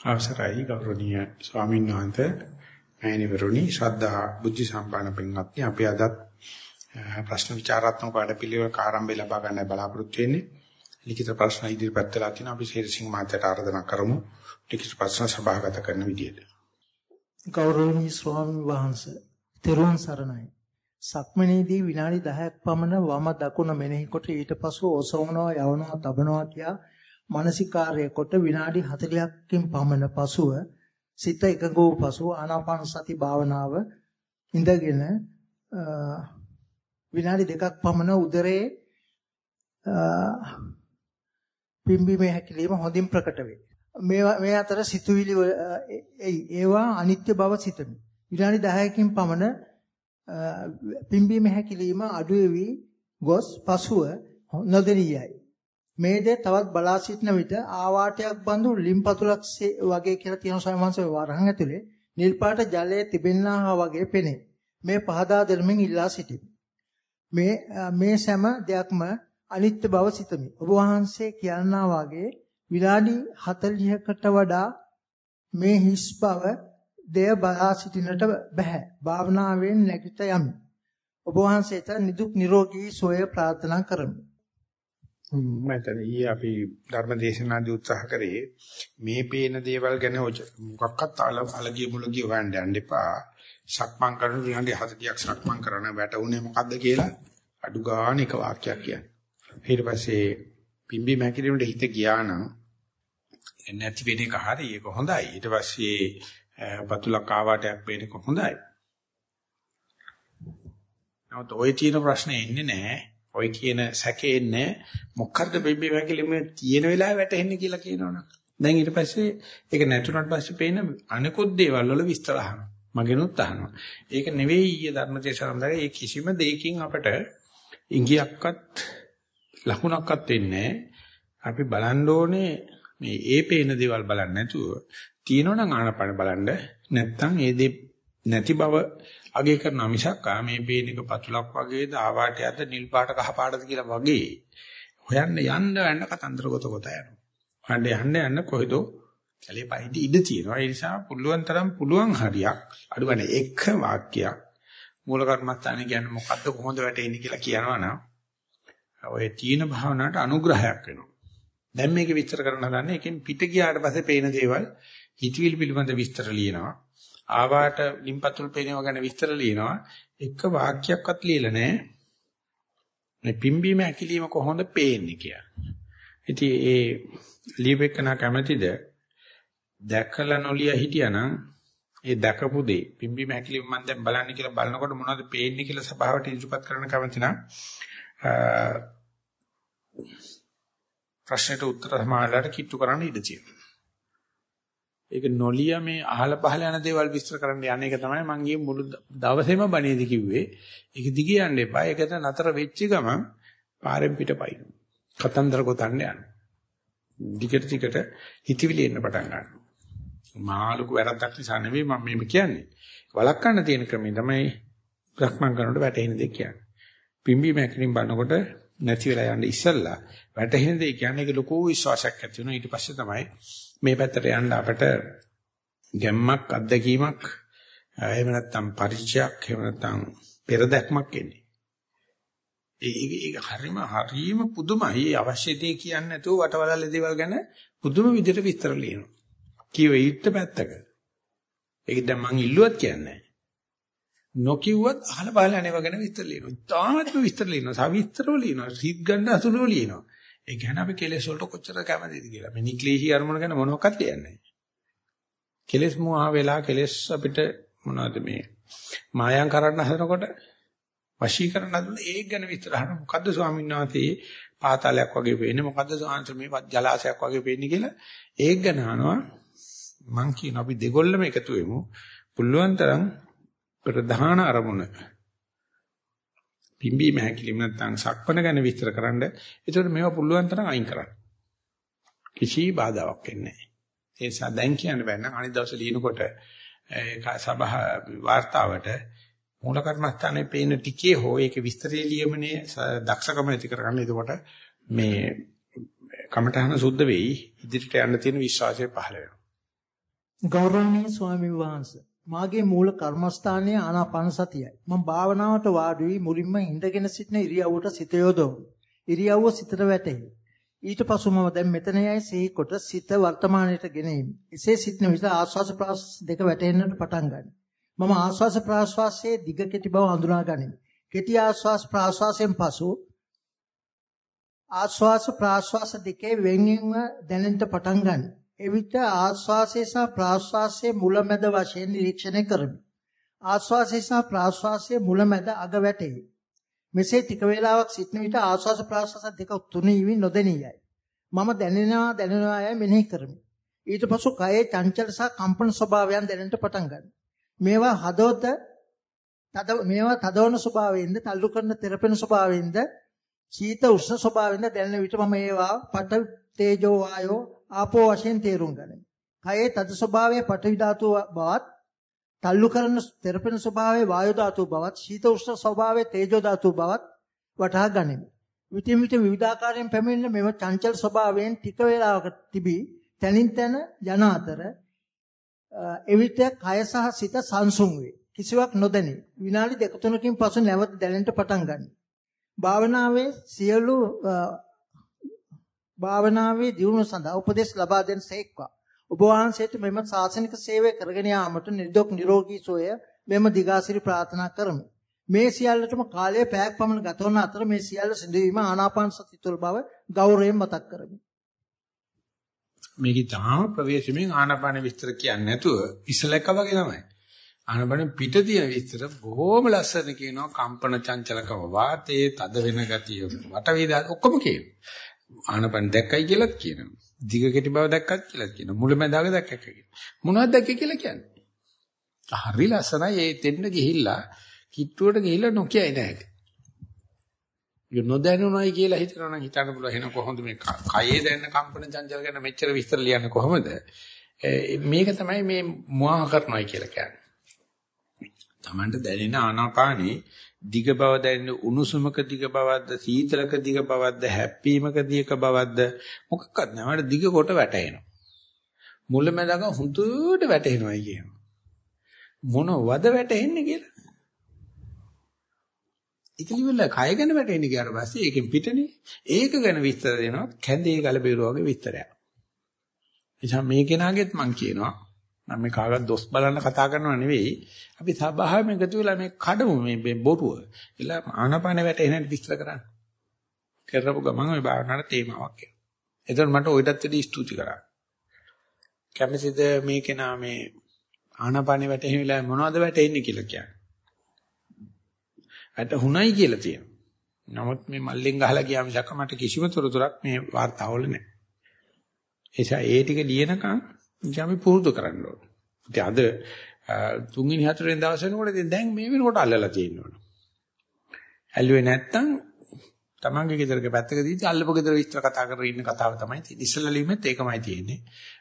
අවසරයි ගෞරවනීය ස්වාමීන් වහන්සේ මෑණිවරුනි ශ්‍රද්ධා බුද්ධ සම්පන්න පින්වත්නි. අපි අදත් ප්‍රශ්න විචාරාත්මක වැඩපිළිවෙලක ආරම්භය ලබා ගන්න බලාපොරොත්තු වෙන්නේ. ලිඛිත ප්‍රශ්න ඉදිරිපත් කළා තියෙනවා අපි ශීර්ෂින් මාතට ආරාධනා කරමු. ලිඛිත ප්‍රශ්න සභාගත කරන විදියට. ගෞරවනීය ස්වාමීන් වහන්සේ තෙරුවන් සරණයි. සක්මනේදී විනාඩි 10ක් පමණ වම දකුණ මෙනෙහි කොට ඊට පසු ඔසවනවා යවනවා තබනවා කියා මානසිකාර්ය කොට විනාඩි 40කින් පමණ පසුව සිත එකඟ වූ පසුව ආනාපාන සති භාවනාව ඉඳගෙන විනාඩි දෙකක් පමණ උදරයේ පිම්බීමේ හැකිලිම හොඳින් ප්‍රකට වේ. මේ මේ අතර සිතුවිලි ඒවා අනිත්‍ය බව සිතමි. විනාඩි 10කින් පමණ පිම්බීමේ හැකිලිම අඩු වෙවි ගොස් පසුව නොදෙනියයි. මේ දේ තවත් බලා සිටන විට ආවාටයක් බඳු ලිම්පතුලක් වගේ කියලා තියෙන සමහරවිට වරහන් ඇතුලේ නිල් පාට ජලයේ තිබෙනා වගේ පෙනේ. මේ පහදා දෙමින් ඉල්ලා සිටිමි. මේ මේ සෑම දෙයක්ම අනිත්‍ය බව සිතමි. ඔබ වහන්සේ කියනා වගේ විනාඩි 40කට වඩා මේ හිස් බව දෙය බලා සිටිනට බෑ. භාවනාවෙන් නැගිට යමි. ඔබ වහන්සේට නිදුක් නිරෝගී සුවය ප්‍රාර්ථනා කරමි. මම ඊයේ අපි ධර්ම දේශනාදී උත්සාහ කරේ මේ පේන දේවල් ගැන මොකක්වත් අලගිය මුලගිය හොයන්න යන්න එපා. සක්මන් කරන විනාඩි 40ක් සක්මන් කරන වැටුනේ මොකද්ද කියලා අඩු ගන්න එක වාක්‍යයක් කියන්නේ. ඊට පස්සේ පිම්බි මැකිරීමට හිත ගියා නම් නැති වෙන එක හරි ඒක හොඳයි. ඊට පස්සේ බතුලක් ආවාටයක් වෙන එක හොඳයි. නමුත් ওই තියෙන ප්‍රශ්නේ ඉන්නේ නැහැ. ඔය කියන සැකේ ඉන්නේ මොකද්ද බිම්බි වැකිලිම තියෙන වෙලාව වැටෙන්නේ කියලා කියනවනේ. දැන් ඊට පස්සේ ඒක නැතුණට පස්සේ පේන අනිකුත් දේවල් වල විස්තර අහනවා. මගෙනුත් අහනවා. ඒක නෙවෙයි ඊයේ ධර්මදේශනන්දරේ ඒ කිසිම දෙයකින් අපට ඉංගියක්වත් ලකුණක්වත් වෙන්නේ අපි බලන්න ඕනේ මේ ඒ පේන දේවල් බලන්නේ නැතුව තියෙනවනම් ආනපන බලන්න නැත්නම් ඒ දේ නැති බව අගේ කරන මිසක් මේ පේන එක පතුලක් වගේද ආවාට යද්ද නිල් පාට කහ පාටද කියලා වගේ හොයන්න යන්න යන්න කතන්දර ගොත ගොත යනවා. හඬ යන්න යන්න කොහෙදෝ කැලේ පයින්ටි ඉඳ තියෙනවා. ඒ නිසා පුළුවන් තරම් පුළුවන් හරියක් අඩුවනේ එක වාක්‍යයක් මූල කර්මස්ථානේ කියන්නේ මොකද්ද කොහොමද වැටෙන්නේ කියලා කියනවනම් ඔය තීන භාවනාවට අනුග්‍රහයක් වෙනවා. දැන් මේක විස්තර කරන්න හදන්නේ එකෙන් පිට ගියාට පස්සේ පේන දේවල් හිතවිලි පිළිබඳ විස්තර ලියනවා. ආවාට ලිම්පතුල් පේනවා ගැන විස්තර ලියනවා. එක වාක්‍යයක්වත් ලියලා නැහැ. මේ පිම්බීම ඇකිලිම කොහොමද පේන්නේ කියලා. ඉතින් ඒ ලියවෙකන කැමැතිද දැකලා නොලිය හිටියානම් ඒ දැකපු දේ පිම්බීම ඇකිලිම මම දැන් බලන්නේ කියලා බලනකොට මොනවද පේන්නේ කියලා සභාවට ඉදිරිපත් කරන්න කැමති නම් ප්‍රශ්නෙට උත්තර සමානලට කිට්ටු කරන්න ඉඩ තියෙනවා. ඒක නොලිය මේ අහල පහල යන දේවල් විස්තර කරන්න යන එක තමයි මම ගියේ මුළු දවසේම බණේදි කිව්වේ. ඒක දිගේ යන්න එපා. ඒකට නතර වෙච්ච ගමන් පාරෙන් පිටපයින්. කතන්දර ගොතන්න යන්න. දිගට දිගට හිතවිලි එන්න පටන් ගන්නවා. මාළුක වැරද්දක් නිසා නෙවෙයි මම මේක කියන්නේ. වළක්වන්න තියෙන ක්‍රමය තමයි බ්‍රහ්මං කරනකොට වැටෙන දෙයක් කියන්නේ. පිම්බි මැකිනින් බලනකොට නැති වෙලා යන්න ඉස්සල්ලා වැටහෙන දේ කියන්නේ ඒක ලොකු විශ්වාසයක් ඇති වෙනවා ඊට පස්සේ තමයි මේ පැත්තට යන්න අපට ගැම්මක් අත්දැකීමක් එහෙම නැත්නම් පරිචයක් එහෙම නැත්නම් පෙරදැක්මක් එන්නේ ඒක හරීම හරීම පුදුමයි අවශ්‍ය දේ කියන්නේ නැතුව වටවලල්ල දේවල් ගැන පුදුම විදිහට විස්තර ලියනවා කියවෙ යුත්ත පැත්තක ඒක දැන් මං ඉල්ලුවත් කියන්නේ නොකියුවත් අහල පහල යනව ගැන විස්තර ලියනවා. තාමත්ම විස්තර ලියනවා. සවිස්තරව ලියනවා. සිත් ගන්න අසුලව ලියනවා. ඒ කියන්නේ අපි කෙලෙස් වලට කොච්චර කැමතිද කියලා. මේ නික්ලේශී අරමුණ ගැන මොනවක්වත් කියන්නේ නැහැ. කෙලෙස් මොහා වෙලා කෙලෙස් අපිට මොනවද මේ මායම් කරන්න හදනකොට වශී කරන්න හදන ඒක ගැන විස්තර අහන මොකද්ද ස්වාමීන් වහන්සේ පාතාලයක් වගේ පේන්නේ මොකද්ද ස්වාමීන් මේ ජලාශයක් වගේ පේන්නේ කියලා ඒක ගැන අහනවා මං කියන අපි දෙගොල්ලම එකතු වෙමු පුළුවන් තරම් ප්‍රධාන අරමුණ පිම්බීම හැකිලිම නැත්නම් සක්පන ගැන විස්තර කරන්න. ඒකට මේවා පුළුවන් තරම් අයින් කරන්න. කිසි බාධාවක් වෙන්නේ නැහැ. ඒ නිසා දැන් කියන්න බෑ නම් අනිත් දවසේ ලියනකොට ඒක සභා වාර්තාවට මූල කර්මස්ථානයේ පේන ටිකේ හෝ ඒක විස්තරේ ලියමනේ දක්ෂකම ඇති කරගන්න. එතකොට මේ කමඨහන සුද්ධ වෙයි. ඉදිරියට යන්න තියෙන විශ්වාසය පහළ වෙනවා. ගෞරවනීය ස්වාමීන් වහන්සේ මාගේ මූල කර්මස්ථානයේ ආනාපාන සතියයි. මම භාවනාවට වාඩි වී මුලින්ම ඉඳගෙන සිටින ඉරියව්වට සිත යොදවමි. ඉරියව්ව සිතට වැටේ. ඊට පසු මම දැන් මෙතන යයි සිහි කොට සිත වර්තමානයට ගෙනෙමි. එසේ සිටින විට ආස්වාස ප්‍රාස්වාස දෙක වැටෙන්නට පටන් ගන්නවා. මම ආස්වාස ප්‍රාස්වාසයේ දිග කෙටි බව හඳුනා ගනිමි. කෙටි ආස්වාස ප්‍රාස්වාසයෙන් පසු ආස්වාස ප්‍රාස්වාස දෙකේ වෙන්වීම දැනෙන්න පටන් ගන්නවා. එවිට ආස්වාසය සහ ප්‍රාස්වාසයේ මුලැමැද වශයෙන් නිරීක්ෂණය කරමි. ආස්වාසය සහ ප්‍රාස්වාසයේ මුලැමැද අග වැටේ. මෙසේ ටික වේලාවක් සිටන විට ආස්වාස ප්‍රාස්වාස දෙක තුනී වී නොදෙනියයි. මම දැනෙනවා දැනෙනවා යයි මෙනෙහි කරමි. ඊට පසු කයේ චංචල සහ කම්පන ස්වභාවයන් දැනෙන්න පටන් ගන්නවා. මේවා හදවත තද මේවා තදවන ස්වභාවයෙන්ද තල්ලු කරන තෙරපෙන ස්වභාවයෙන්ද සීත උෂ්ණ ස්වභාවයෙන්ද දැනෙන විට මම ඒවා පට තේජෝ වායෝ ආපෝ වශයෙන් තේරුම් ගනිමි. කයේ තද ස්වභාවයේ පඨවි ධාතුව බවත්, තල්ලු කරන තෙරපෙන ස්වභාවයේ වායු ධාතුව බවත්, ශීත උෂ්ණ ස්වභාවයේ තේජෝ ධාතුව බවත් වටහා ගනිමි. විටින් විට විවිධාකාරයෙන් පැමිණෙන මෙම චංචල ස්වභාවයෙන් ටික වේලාවක තිබී තනින් තන යන අතර එවිට කය සහ සිත සංසුන් වේ. කිසිවක් නොදැනේ. විනාඩි දෙක තුනකින් පසු නැවත දැනෙන්න පටන් ගන්නවා. භාවනාවේ සියලු භාවනාවේ දියුණුව සඳහා උපදෙස් ලබා දෙන සේක්වා. ඔබ වහන්සේට මෙම ශාසනික සේවය කරගෙන යාමට නිරොග් නිරෝගී සෝය මෙම දිගාසිරි ප්‍රාර්ථනා කරමි. මේ සියල්ලටම කාලය පැයක් පමණ ගත වන අතර මේ සියල්ල සිදුවීම ආනාපාන සති තුළ බව ගෞරවයෙන් මතක් කරමි. මේකේ තාම ප්‍රවේශමෙන් ආනාපාන විස්තර කියන්නේ නැතුව ඉසලක වගේ තමයි. ආනාපාන පිට තියෙන විස්තර බොහොම ලස්සන කියනවා කම්පන චංචලකම වාතයේ තද වෙන ගතිය වට වේදා ඔක්කොම කියනවා. ආනපන දැක්කයි කියලාත් කියනවා. දිග කෙටි බව දැක්කත් කියලා කියනවා. මුලැමැදාග දැක්කක් කියලා. මොනවද දැක්කේ කියලා කියන්නේ. හරි ලස්සනයි ඒ දෙන්න ගිහිල්ලා කිට්ටුවට ගිහිල්ලා නොකියයි නැහැ. ඒක නොදැනුණයි කියලා හිතනවා නම් හිතන්න පුළුවන් එහෙනම් කොහොමද මේ කයේ දැනෙන කම්පන චංචල ගැන මෙච්චර විස්තර ලියන්නේ කොහොමද? මේක තමයි මේ මුවාහ කරනවා කියලා කියන්නේ. Tamanට දැනෙන ආනාපානේ දිග බව දැනෙන උණුසුමක දිග බවක්ද සීතලක දිග බවක්ද හැප්පීමක දිග බවක්ද මොකක්වත් නැහැ. දිග කොට වැටෙනවා. මුලමෙදාක හුදුට වැටෙනවායි කියනවා. මොනවද වැටෙන්නේ කියලා. ඉතිලිවල කය ගැන වැටෙන්නේ කියලා පස්සේ ඒකෙන් පිටනේ. ඒක ගැන විස්තර දෙනවා කැඳේ ගල බේරුව වගේ විස්තරයක්. එනිසා මේ කෙනාගෙත් මම කියනවා මම මේ කාගවත් දොස් බලන්න කතා කරනව නෙවෙයි. අපි සබාවෙම එකතු වෙලා මේ කඩමු මේ බොරුව. එලා ආනපාන වැටෙන විස්තර කරන්න. කරපු ගමන් ওই භාවනාවේ තේමාවක් එනවා. එතකොට මට ඔයිටත් වැඩි ස්තුති කරා. කැමතිද මේ කෙනා මේ ආනපාන වැටෙන වෙලාවේ මොනවද වැටෙන්නේ කියලා කියන්නේ. වැටුණයි කියලා තියෙනවා. නමුත් මේ මල්ලෙන් ගහලා ගියාම මිසක් මට කිසිම තොරතුරක් මේ වාර්තාවල නැහැ. එසා ඒ ටික ලියනකම් ඉතින් අපි පුරුදු කරන්න ඕන. ඉතින් අද තුන්වෙනි හතරවෙනි දවස් වෙනකොට ඉතින් දැන් මේ වෙනකොට අල්ලලා තියෙනවා. ඇල්ලුවේ නැත්තම් තමන්ගේ ගෙදරක පැත්තක දීලා අල්ලපු ගෙදර විස්තර කතා කරගෙන ඉන්න කතාව තමයි තියෙන්නේ. ඉස්සෙල්ලා ලියුමෙත් ඒකමයි තියෙන්නේ.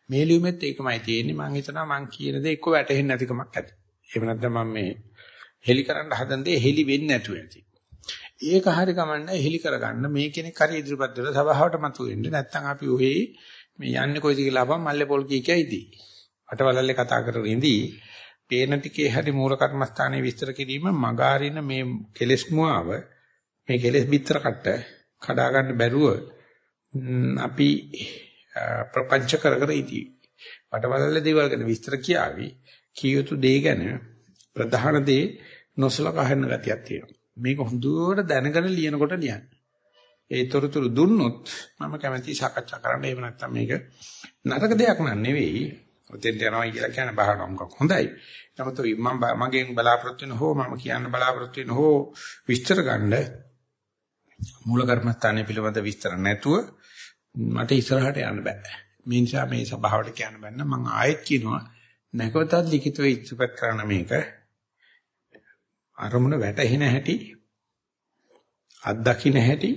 මේ ලියුමෙත් ඒකමයි තියෙන්නේ. මම හිතනවා මං කියන දේ එක්ක වැටහෙන්නේ නැතිකමක් ඇති. එහෙම නැත්නම් මම මේ හෙලි කරන්න හදන දේ හෙලි වෙන්නේ නැතුව ඇති. ඒක හරි කමන්න හෙලි කරගන්න මේ කෙනෙක් හරි ඉදිරිපත් වෙලා සභාවට මතුවෙන්න නැත්නම් අපි ඔහේ මේ යන්නේ කොයිද කියලා අපම් මල්ලේ පොල් කී කියයිදී. අටවලල්ලේ කතා කරගෙන ඉඳී පේන ටිකේ හැරි මූල කර්මස්ථානයේ විස්තර කිරීම මගාරින මේ කෙලෙස් මුවාව මේ කෙලෙස් බිත්තර කට්ට කඩා ගන්න බැරුව අපි ප්‍රපංච කර කර ඉදී. වටවලල්ලේ දේවල් ගැන විස්තර කියාවි. කීයුතු දේ ගැන ප්‍රධාන දේ නොසලකා හරින ගතියක් තියෙනවා. මේක හොඳට දැනගෙන ලියනකොට ලියන්න. ඒ තොරතුරු දුන්නොත් මම කැමැති සාකච්ඡා කරන්න. එහෙම නැත්නම් මේක නරක දෙයක් නන් නෙවෙයි. ඔතෙන්ට යනවා කියලා කියන බාහන මොකක් හොඳයි. නමුත් මම මගෙන් බලාපොරොත්තු වෙන හෝ මම කියන්න බලාපොරොත්තු වෙන හෝ විස්තර ගන්න මූල කර්මස්ථානයේ පිළිබඳ විස්තර නැතුව මට ඉස්සරහට යන්න බෑ. මේ නිසා මේ සභාවට කියන්න බෑ මම ආයෙත් කියනවා නැකවතත් ලිඛිතව ඉදිරිපත් කරන මේක අරමුණ වැටහෙන හැටි අත්දකින්න හැටි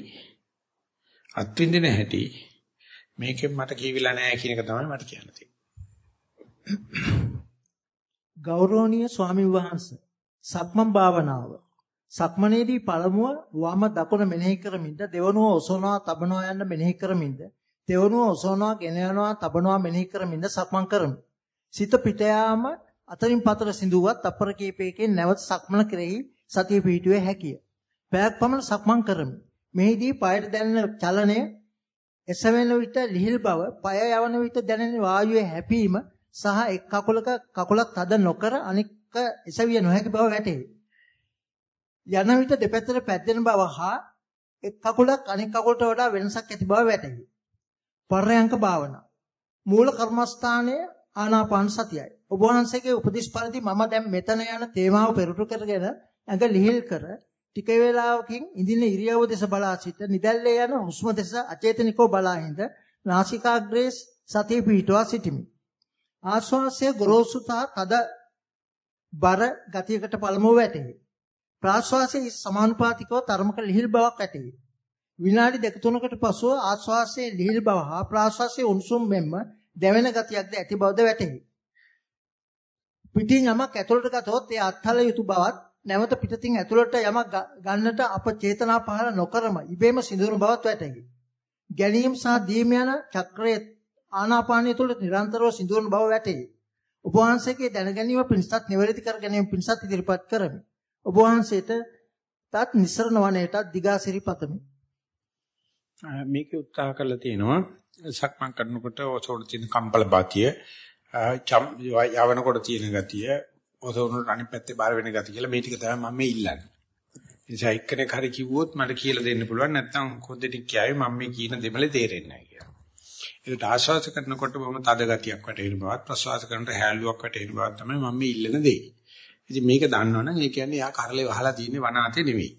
අත්විඳින හැටි මේකෙන් මට කියවිලා නැහැ කියන එක තමයි මට කියන්න තියෙන්නේ. ගෞරවනීය ස්වාමි වහන්සේ සක්මන් භාවනාව සක්මනේදී පළමුව වම දකුණ මෙනෙහි කරමින්ද දෙවනුව ඔසවනවා තබනවා යන්න මෙනෙහි කරමින්ද දෙවනුව ඔසවනවා ගෙන යනවා තබනවා මෙනෙහි කරමින්ද සක්මන් කරමි. සිත පිට යාම අතරින් පතර සිඳුවත් අපර කීපයකින් නැවත සක්මන කෙරෙහි සතිය පිහිටුවේ හැකිය. පැයක් පමණ සක්මන් කරමි. මෙහිදී පායට දැනෙන චලනය එසවෙන විට ලිහිල් බව, পায় යවන විට දැනෙන වායුවේ හැපීම සහ එක් කකුලක කකුලක් තද නොකර අනික එසවිය නොහැකි බව වැටේ. යන විට දෙපැත්තට පැද්දෙන බව හා එක් කකුලක් අනික් කකුලට වඩා වෙනසක් ඇති බව වැටහි. පර්යංක භාවනා. මූල කර්මස්ථානයේ ආනාපාන සතියයි. ඔබ වහන්සේගේ උපදේශ පරිදි මම දැන් මෙතන යන තේමාව පෙරටු කරගෙන ඇඟ ලිහිල් කර ටික වේලාවකින් ඉඳින ඉරියව්ව දෙස බලා සිට නිදැල්ලේ යන හුස්ම දෙස අචේතනිකව බලා හිඳ නාසිකාග්‍රේ සතිය පිහිටුවා සිටිමි. ආශ්වාසය ගොරෝසු සහ තද බර ගතියකට පළමුව වැටේ. ප්‍රාශ්වාසයේ සමානුපාතිකව තරමක ලිහිල් බවක් ඇති. විනාඩි දෙක තුනකට පසුව ආශ්වාසයේ ලිහිල් බව හා ප්‍රාශ්වාසයේ උණුසුම් මෙන්ම දැවෙන ගතියක්ද ඇති බවද වැටහි. පිටින් යමක් ඇතුළට ගතොත් ඒ අත්හල යුතු බවත් නැවත පිටතින් ඇතුළට යමක් ගන්නට අප චේතනා පහළ නොකරම ඉබේම සිදුවන බවත් වැටහි. ගැනීම සහ දීම යන චක්‍රයේ ආනාපානය තුළ නිරන්තරව සිදුවන බව වැටහි. ඔබ වහන්සේගේ දැනගැනීම පිණිසත් නිවැරදි කර ගැනීම පිණිසත් ඉදිරිපත් කරමි. ඔබ වහන්සේට තත් නිස්සරණ වනයේට දිගාසිරි පතමි. මේකේ උත්සාහ කරලා තියෙනවා සක්මන් කරනකොට ඔසෝන තියෙන කම්පල බාතිය යවනකොට තියෙන ගතිය ඔසෝන අනිත් පැත්තේ බාර වෙන ගතිය කියලා මේ ටික තමයි මම මේ ඉල්ලන්නේ. නිසා එක්කෙනෙක් හරි කිව්වොත් මට කියලා දෙන්න පුළුවන් නැත්නම් කොද්දෙටික් කියයි මම මේ කියන දෙමලේ තේරෙන්නේ නැහැ කියලා. ඒකට ආශ්වාස කරනකොට බොහොම තද ගතියක් වැටෙන බවත් ප්‍රශ්වාස කරනකොට හැලුවක් වැටෙන බවත් තමයි මම මේ ඉල්ලන දේ. ඉතින් මේක දන්නවනම් ඒ කියන්නේ යා කරලේ වහලා තියෙන්නේ වනාතේ නෙවෙයි.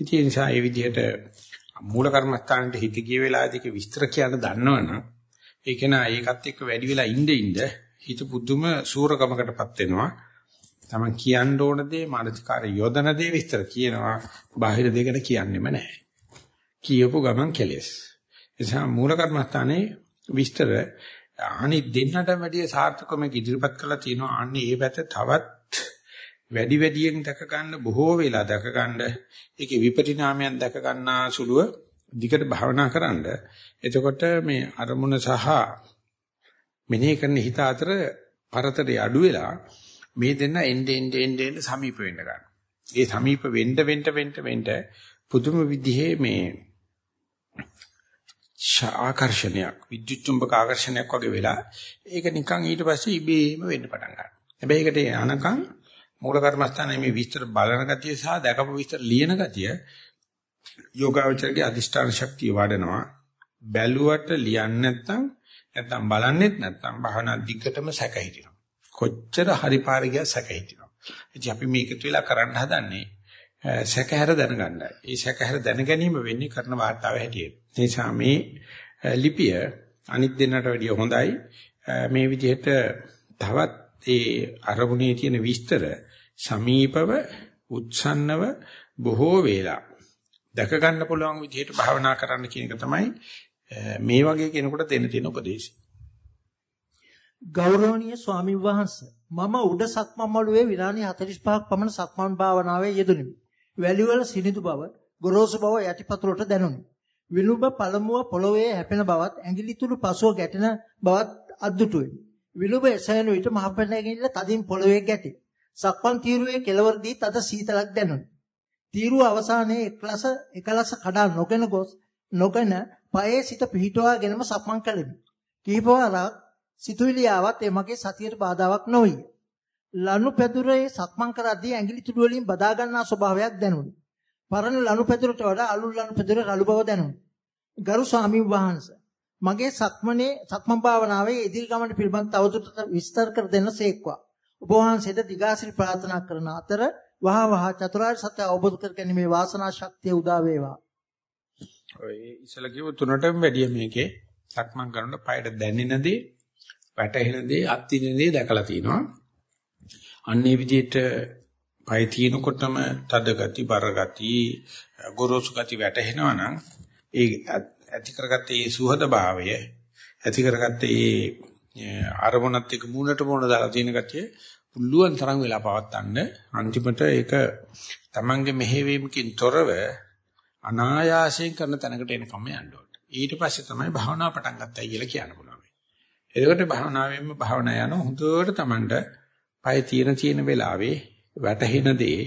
ඉතින් ඒ නිසා ඒ විදිහට මූල කර්මස්ථානෙට හිත ගිය වෙලාවේදී ඒක විස්තර කියන්න දන්නවනම් ඒක නා ඒකත් එක්ක වැඩි වෙලා ඉඳ ඉඳ හිත පුදුම සූරකමකටපත් වෙනවා. තමන් කියන්න ඕන දේ මානසිකාර යොදන දේ විස්තර කියනවා. බාහිර දෙයකට කියන්නෙම නැහැ. කියපු ගමන් කෙලෙස්. ඒ නිසා මූල කර්මස්ථානේ විස්තර අනිත් දෙන්නට වැඩිය සාර්ථකව ඉදිරිපත් කළා තියෙනවා. අන්නේ ඒ පැත්ත තවත් වැඩි වැඩියෙන් දැක ගන්න බොහෝ වෙලා දැක ගන්න ඒකේ විපරිණාමයන් දැක ගන්නා සුළුව දිගට භාවනා කරන්න එතකොට මේ අරමුණ සහ මෙනෙහි කරන හිත අතර පරතරය අඩු වෙලා මේ දෙන්න එnde end end end සමීප වෙන්න ගන්න. ඒ සමීප වෙන්න වෙන්න වෙන්න වෙන්න පුදුම විදිහේ මේ ආකර්ෂණයක් විද්‍යුත් චුම්බක ආකර්ෂණයක් වගේ වෙලා ඒක නිකන් ඊට පස්සේ ඉබේම වෙන්න පටන් ගන්නවා. හැබැයි ඒකට යනකම් මූල කර්මස්ථානයේ මේ විස්තර බලන ගතිය සහ දැකපු විස්තර ලියන ගතිය යෝගාවචරගේ අදිෂ්ඨාන ශක්තිය වඩනවා බැලුවට ලියන්නේ නැත්නම් නැත්නම් බලන්නෙත් නැත්නම් භවනා දිග්ගටම සැක හිටිනවා කොච්චර හරි පාරේ ගියා සැක හිටිනවා. ඉතින් අපි මේකත් වෙලා කරන්න හදන්නේ සැකහැර දැනගන්නයි ඒ සැකහැර දැන ගැනීම වෙන්නේ කරන වාර්තාව හැටියට. ඒ නිසා මේ ලිපිය අනිත් දෙන්නට වැඩිය හොඳයි. මේ විදිහට තවත් ඒ අරමුණේ තියෙන විස්තර සමීපව උත්සන්නව බොහෝ වේලා දැක ගන්න පුළුවන් විදිහට භාවනා කරන්න කියන එක තමයි මේ වගේ කෙනෙකුට දෙන්න තියෙන උපදේශය. ගෞරවනීය ස්වාමීන් වහන්සේ මම උඩ සක්මන් මළුවේ විනාඩි 45ක් පමණ සක්මන් භාවනාවේ යෙදුණෙමි. වැලිවල සිනිඳු බව, ගොරෝසු බව යටිපතුලට දැනුනි. විලුඹ පළමුව පොළොවේ හැපෙන බවත්, ඇඟිලි තුඩු පසුව ගැටෙන බවත් අද්දුටුවෙමි. විලුඹ එසයන විට මහපැනගිල්ල තදින් පොළොවේ ගැටේ. සක්මන් තීරුවේ කෙළවරදී තද සීතලක් දැනුනි. තීරුව අවසානයේ එකලස එකලස කඩා නොගෙන ගොස් නොගෙන පයේ සිට පිහිටුවාගෙනම සක්මන් කළෙමි. කීපවරක් සිතුවිලි ආවත් ඒ මගේ සතියට බාධාවක් නොවිය. ලනු පැදුරේ සක්මන් කරද්දී ඇඟිලි තුඩු වලින් බදා ගන්නා ස්වභාවයක් දැනුනි. පරණ ලනු පැදුරට වඩා අලුත් ලනු පැදුර රළු බව දැනුනි. ගරු ස්වාමීන් වහන්සේ මගේ සක්මනේ සක්මන් භාවනාවේ ඉදිරි ගමන පිළිබඳ තවදුරටත් විස්තර කර දෙන්න සේක්වා. ඔබ වහන්සේට දිගාසිරි ප්‍රාර්ථනා කරන අතර වහ වහ චතුරාර්ය සත්‍ය අවබෝධ කර ගැනීමේ වාසනා ශක්තිය උදා වේවා. ඔය ඉසල කිව්ව තුනටම වැඩිය මේකේ සක්මන් කරනකොට පයට දැනෙන දේ, වැටහෙන දේ, අත්දින දේ දැකලා තිනවා. අන්නේ විදිහට පය තිනකොටම තද ගති, බර ගති, ගොරෝසු ගති වැටහෙනවා නම් ඒ ඇති කරගත්තේ ඒ සුහද භාවය ඇති කරගත්තේ ඒ අරමුණත් එක්ක මූණට මූණ දාලා තියෙන ගතිය පුළුවන් තරම් වෙලා පවත්තන්න අන්තිමට ඒක තමන්ගේ මෙහෙවීමකින් තොරව අනායාසයෙන් කරන තැනකට එනකම් යන්න ඕනේ. ඊට පස්සේ තමයි භාවනාව පටන් ගත්තයි කියලා කියන්න පුළුවන්. එතකොට භාවනාවෙන්ම භාවනා යන හොඳට Tamanට පය තියෙන තියෙන වෙලාවේ වැටහෙන දේ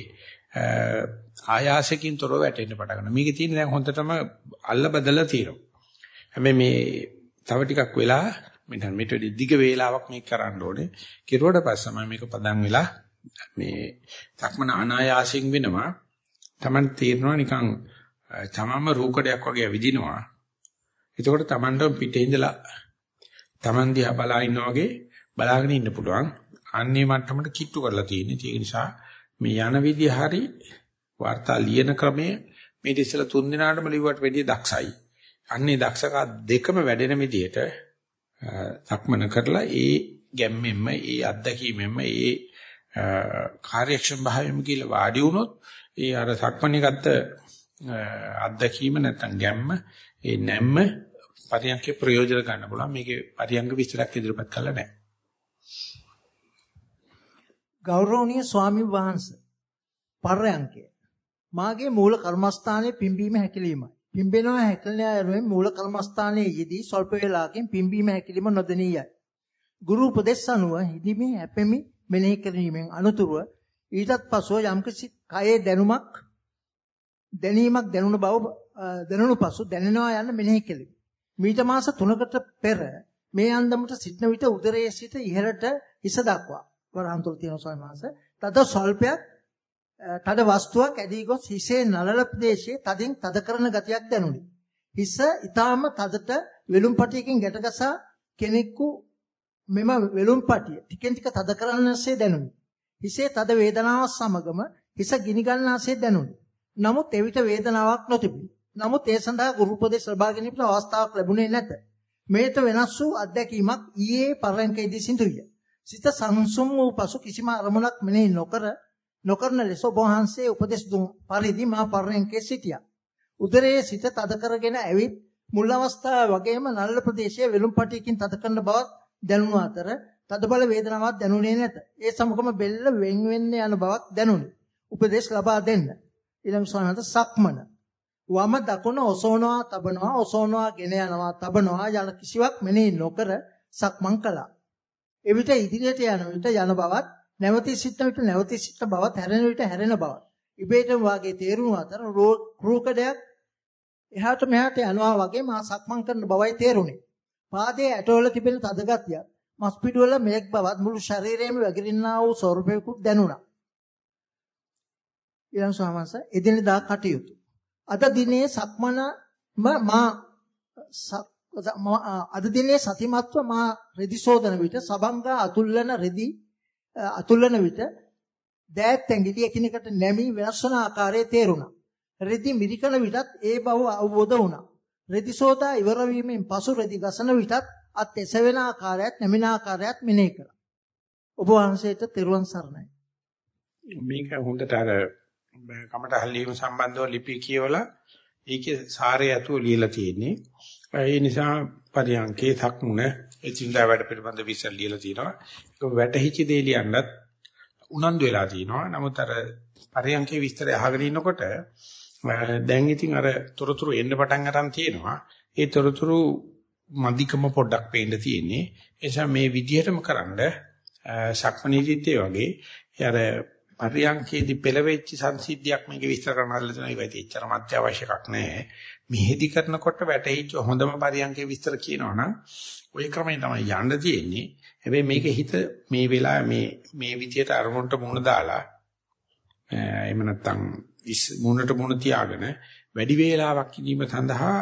ආයාසකින් තොරව වැටෙන්න පටන් ගන්නවා. මේකේ තියෙන දැන් හොඳටම අල්ල බදලා තියෙනවා. හැබැයි මේ තව ටිකක් වෙලා මෙතන මෙට දිග වේලාවක් මේක කරන්න ඕනේ. කිරුවට පස්සම මේක පදන් වෙලා මේ සක්මන අනායාසයෙන් වෙනවා. Taman තීරනවා නිකන් තමම රූකඩයක් වගේ විදිනවා. එතකොට Tamanට පිටේ ඉඳලා Taman දිහා බලා ඉන්නා වගේ බලාගෙන ඉන්න පුළුවන්. අන්නේ මට්ටමට කිට්ටු කරලා තියෙන්නේ. ඒක නිසා මේ යන විදිය හරි වාර්තා ලියන ක්‍රමය මේ ඉතිසලා තුන් දිනාටම ලිව්වට වැඩිය දක්ෂයි. අන්නේ දක්ෂකා දෙකම වැඩෙන විදියට සක්මන කරලා ඒ ගැම්මෙන්ම ඒ අත්දැකීමෙන්ම ඒ කාර්යක්ෂම භාවයෙන්ම කියලා වාඩි වුණොත් ඒ අර සක්මණේ ගත්ත අත්දැකීම නැත්නම් ගැම්ම ඒ නැම්ම පරියන්කේ ප්‍රයෝජන ගන්න පුළුවන් මේකේ පරියංග විස්තරයක් ඉදිරිපත් කළා නැහැ ගෞරවනීය ස්වාමි වහන්සේ පරයන්කය මාගේ මූල කර්මස්ථානයේ පිම්බීම හැකිලීමයි පිම්බෙනවා හැකිලෙන යනුවෙන් මූල කර්මස්ථානයේ යෙදී ස්වල්ප වේලාවකින් පිම්බීම හැකිලිම නොදෙනියයි. ගුරු උපදෙස් අනුව හිදිමි හැපෙමි මෙනෙහි කිරීමෙන් අනුතුරුව ඊටත් පසුව යම්කිසි කයේ දැනුමක් දැනීමක් දැනුණ බව දැනුණු පසු දැනෙනවා යන මෙනෙහි කෙලිමි. මීට මාස 3කට පෙර මේ අන්දමට සිටන විට උදරයේ සිට ඉහළට හිස දක්වා වරහන්තුරු තියෙන ස්වාමීන් වහන්සේ තද ස්වල්පයක් තද වස්තුවක් ඇදී ගොස් හිසේ නලල ප්‍රදේශයේ තදින් තද කරන ගතියක් දැනුනි. හිස ඊටාම තදට වෙලුම් පටියකින් ගැටගසා කෙනෙකු මෙම වෙලුම් පටිය ටිකෙන් ටික තද කරනසේ දැනුනි. හිසේ තද වේදනාවක් සමගම හිස ගිනි ගන්නාසේ දැනුනි. නමුත් එවිට වේදනාවක් නොතිබුණි. නමුත් ඒ සඳහා ගුරු උපදේශ ලබා ගැනීමට අවස්ථාවක් ලැබුණේ නැත. මේත වෙනස් වූ අත්දැකීමක් ඊයේ පරයන්කේදී සිදුවිය. සිත සංසුම් වූ පසු කිසිම අරමුණක් මෙනෙහි නොකර නොකරන ලෙස ඔබ වහන්සේ උපදෙස් දුන් පරිදි මා පරණකේ සිටියා. උදරයේ සිත තද කරගෙන ඇවිත් මුල් අවස්ථාවේ වගේම නළල ප්‍රදේශයේ වෙලුම් පටියකින් තද කරන බවක් දැනුණු අතර තද බල වේදනාවක් දැනුනේ නැත. ඒ සමගම බෙල්ල වෙන් වෙන්න යන බවක් දැනුනි. උපදේශ ලබා දෙන්න. ඊළඟ ස්වාමීන් සක්මන. වම දකුණ ඔසවනවා තබනවා ඔසවනවා ගෙන යනවා තබනවා යන කිසිවක් මෙනෙහි නොකර සක්මන් කළා. එවිට ඉදිරියට යන විට යන බවත් නැවතී සිටන විට නැවතී සිටන බවත් හැරෙන විට හැරෙන බවත් ඉබේටම වාගේ තේරුණු අතර රූකඩයක් එහාට මෙහාට යනවා වගේ මා සක්මන් කරන බවයි තේරුනේ. පාදයේ ඇටවල තිබෙන තද ගතියක් මස් පිටුවල මේක් බවත් මුළු ශරීරයේම වැగిරින්නා වූ ස්වරූපයකුත් දැනුණා. ඊළඟ ස්වාමීන් එදිනෙදා කටයුතු. අද දිනේ සක්මන මා අද දිනේ සතිමත්ව මා රෙදි සෝදන විට සබංගා අතුල්ලන රෙදි අතුල්ලන විට දෑත් ඇඟිලි එකිනෙකට නැමී වෙනස් වන ආකාරය තේරුණා. රෙදි මිරිකන විටත් ඒ බව අවබෝධ වුණා. රෙදි සෝදා ඉවර වීමෙන් පසු රෙදි ගසන විටත් අත් එසවෙන ආකාරයත් නැමින ආකාරයත් මෙනෙහි කළා. ඔබ වහන්සේට තෙරුවන් සරණයි. මේක හොඳට අර කමට හල්ලීම සම්බන්ධව ලිපි කියවලා ඒකේ සාරය ඇතුව ලියලා තියෙන්නේ. ඒ නිසා පරියන්කේ සක්මුණ එචින්දා වැඩ පිළිබඳ විසල් ලියලා තියෙනවා. ඒක වැටහිච්ච දේ ලියන්නත් උනන්දු වෙලා තියෙනවා. නමුත් අර පරියන්කේ විස්තරය අහගෙන ඉන්නකොට දැන් ඉතින් අර තොරතුරු එන්න පටන් ගන්න තියෙනවා. ඒ තොරතුරු මදිකම පොඩ්ඩක් පේන්න තියෙන්නේ. ඒ නිසා මේ විදිහටම කරන්ඩ සක්මනීදිත්තේ වගේ අර පරියන්කේදී පෙළවෙච්ච සංසිද්ධියක් මේක විස්තර කරන්න හදලා තියෙනවා. ඒක එච්චර අත්‍යවශ්‍ය එකක් නෑ. මෙහෙදි කරනකොට වැටහිච්ච හොඳම පරියන්කේ විස්තර කියනවනම් ওই ක්‍රමයෙන් තමයි යන්න තියෙන්නේ. හැබැයි මේක හිත මේ වෙලාවේ මේ මේ විදියට අරමුණට මුණ දාලා එහෙම නැත්නම් මුණට මුණ තියාගෙන වැඩි වේලාවක් ඉඳීම සඳහා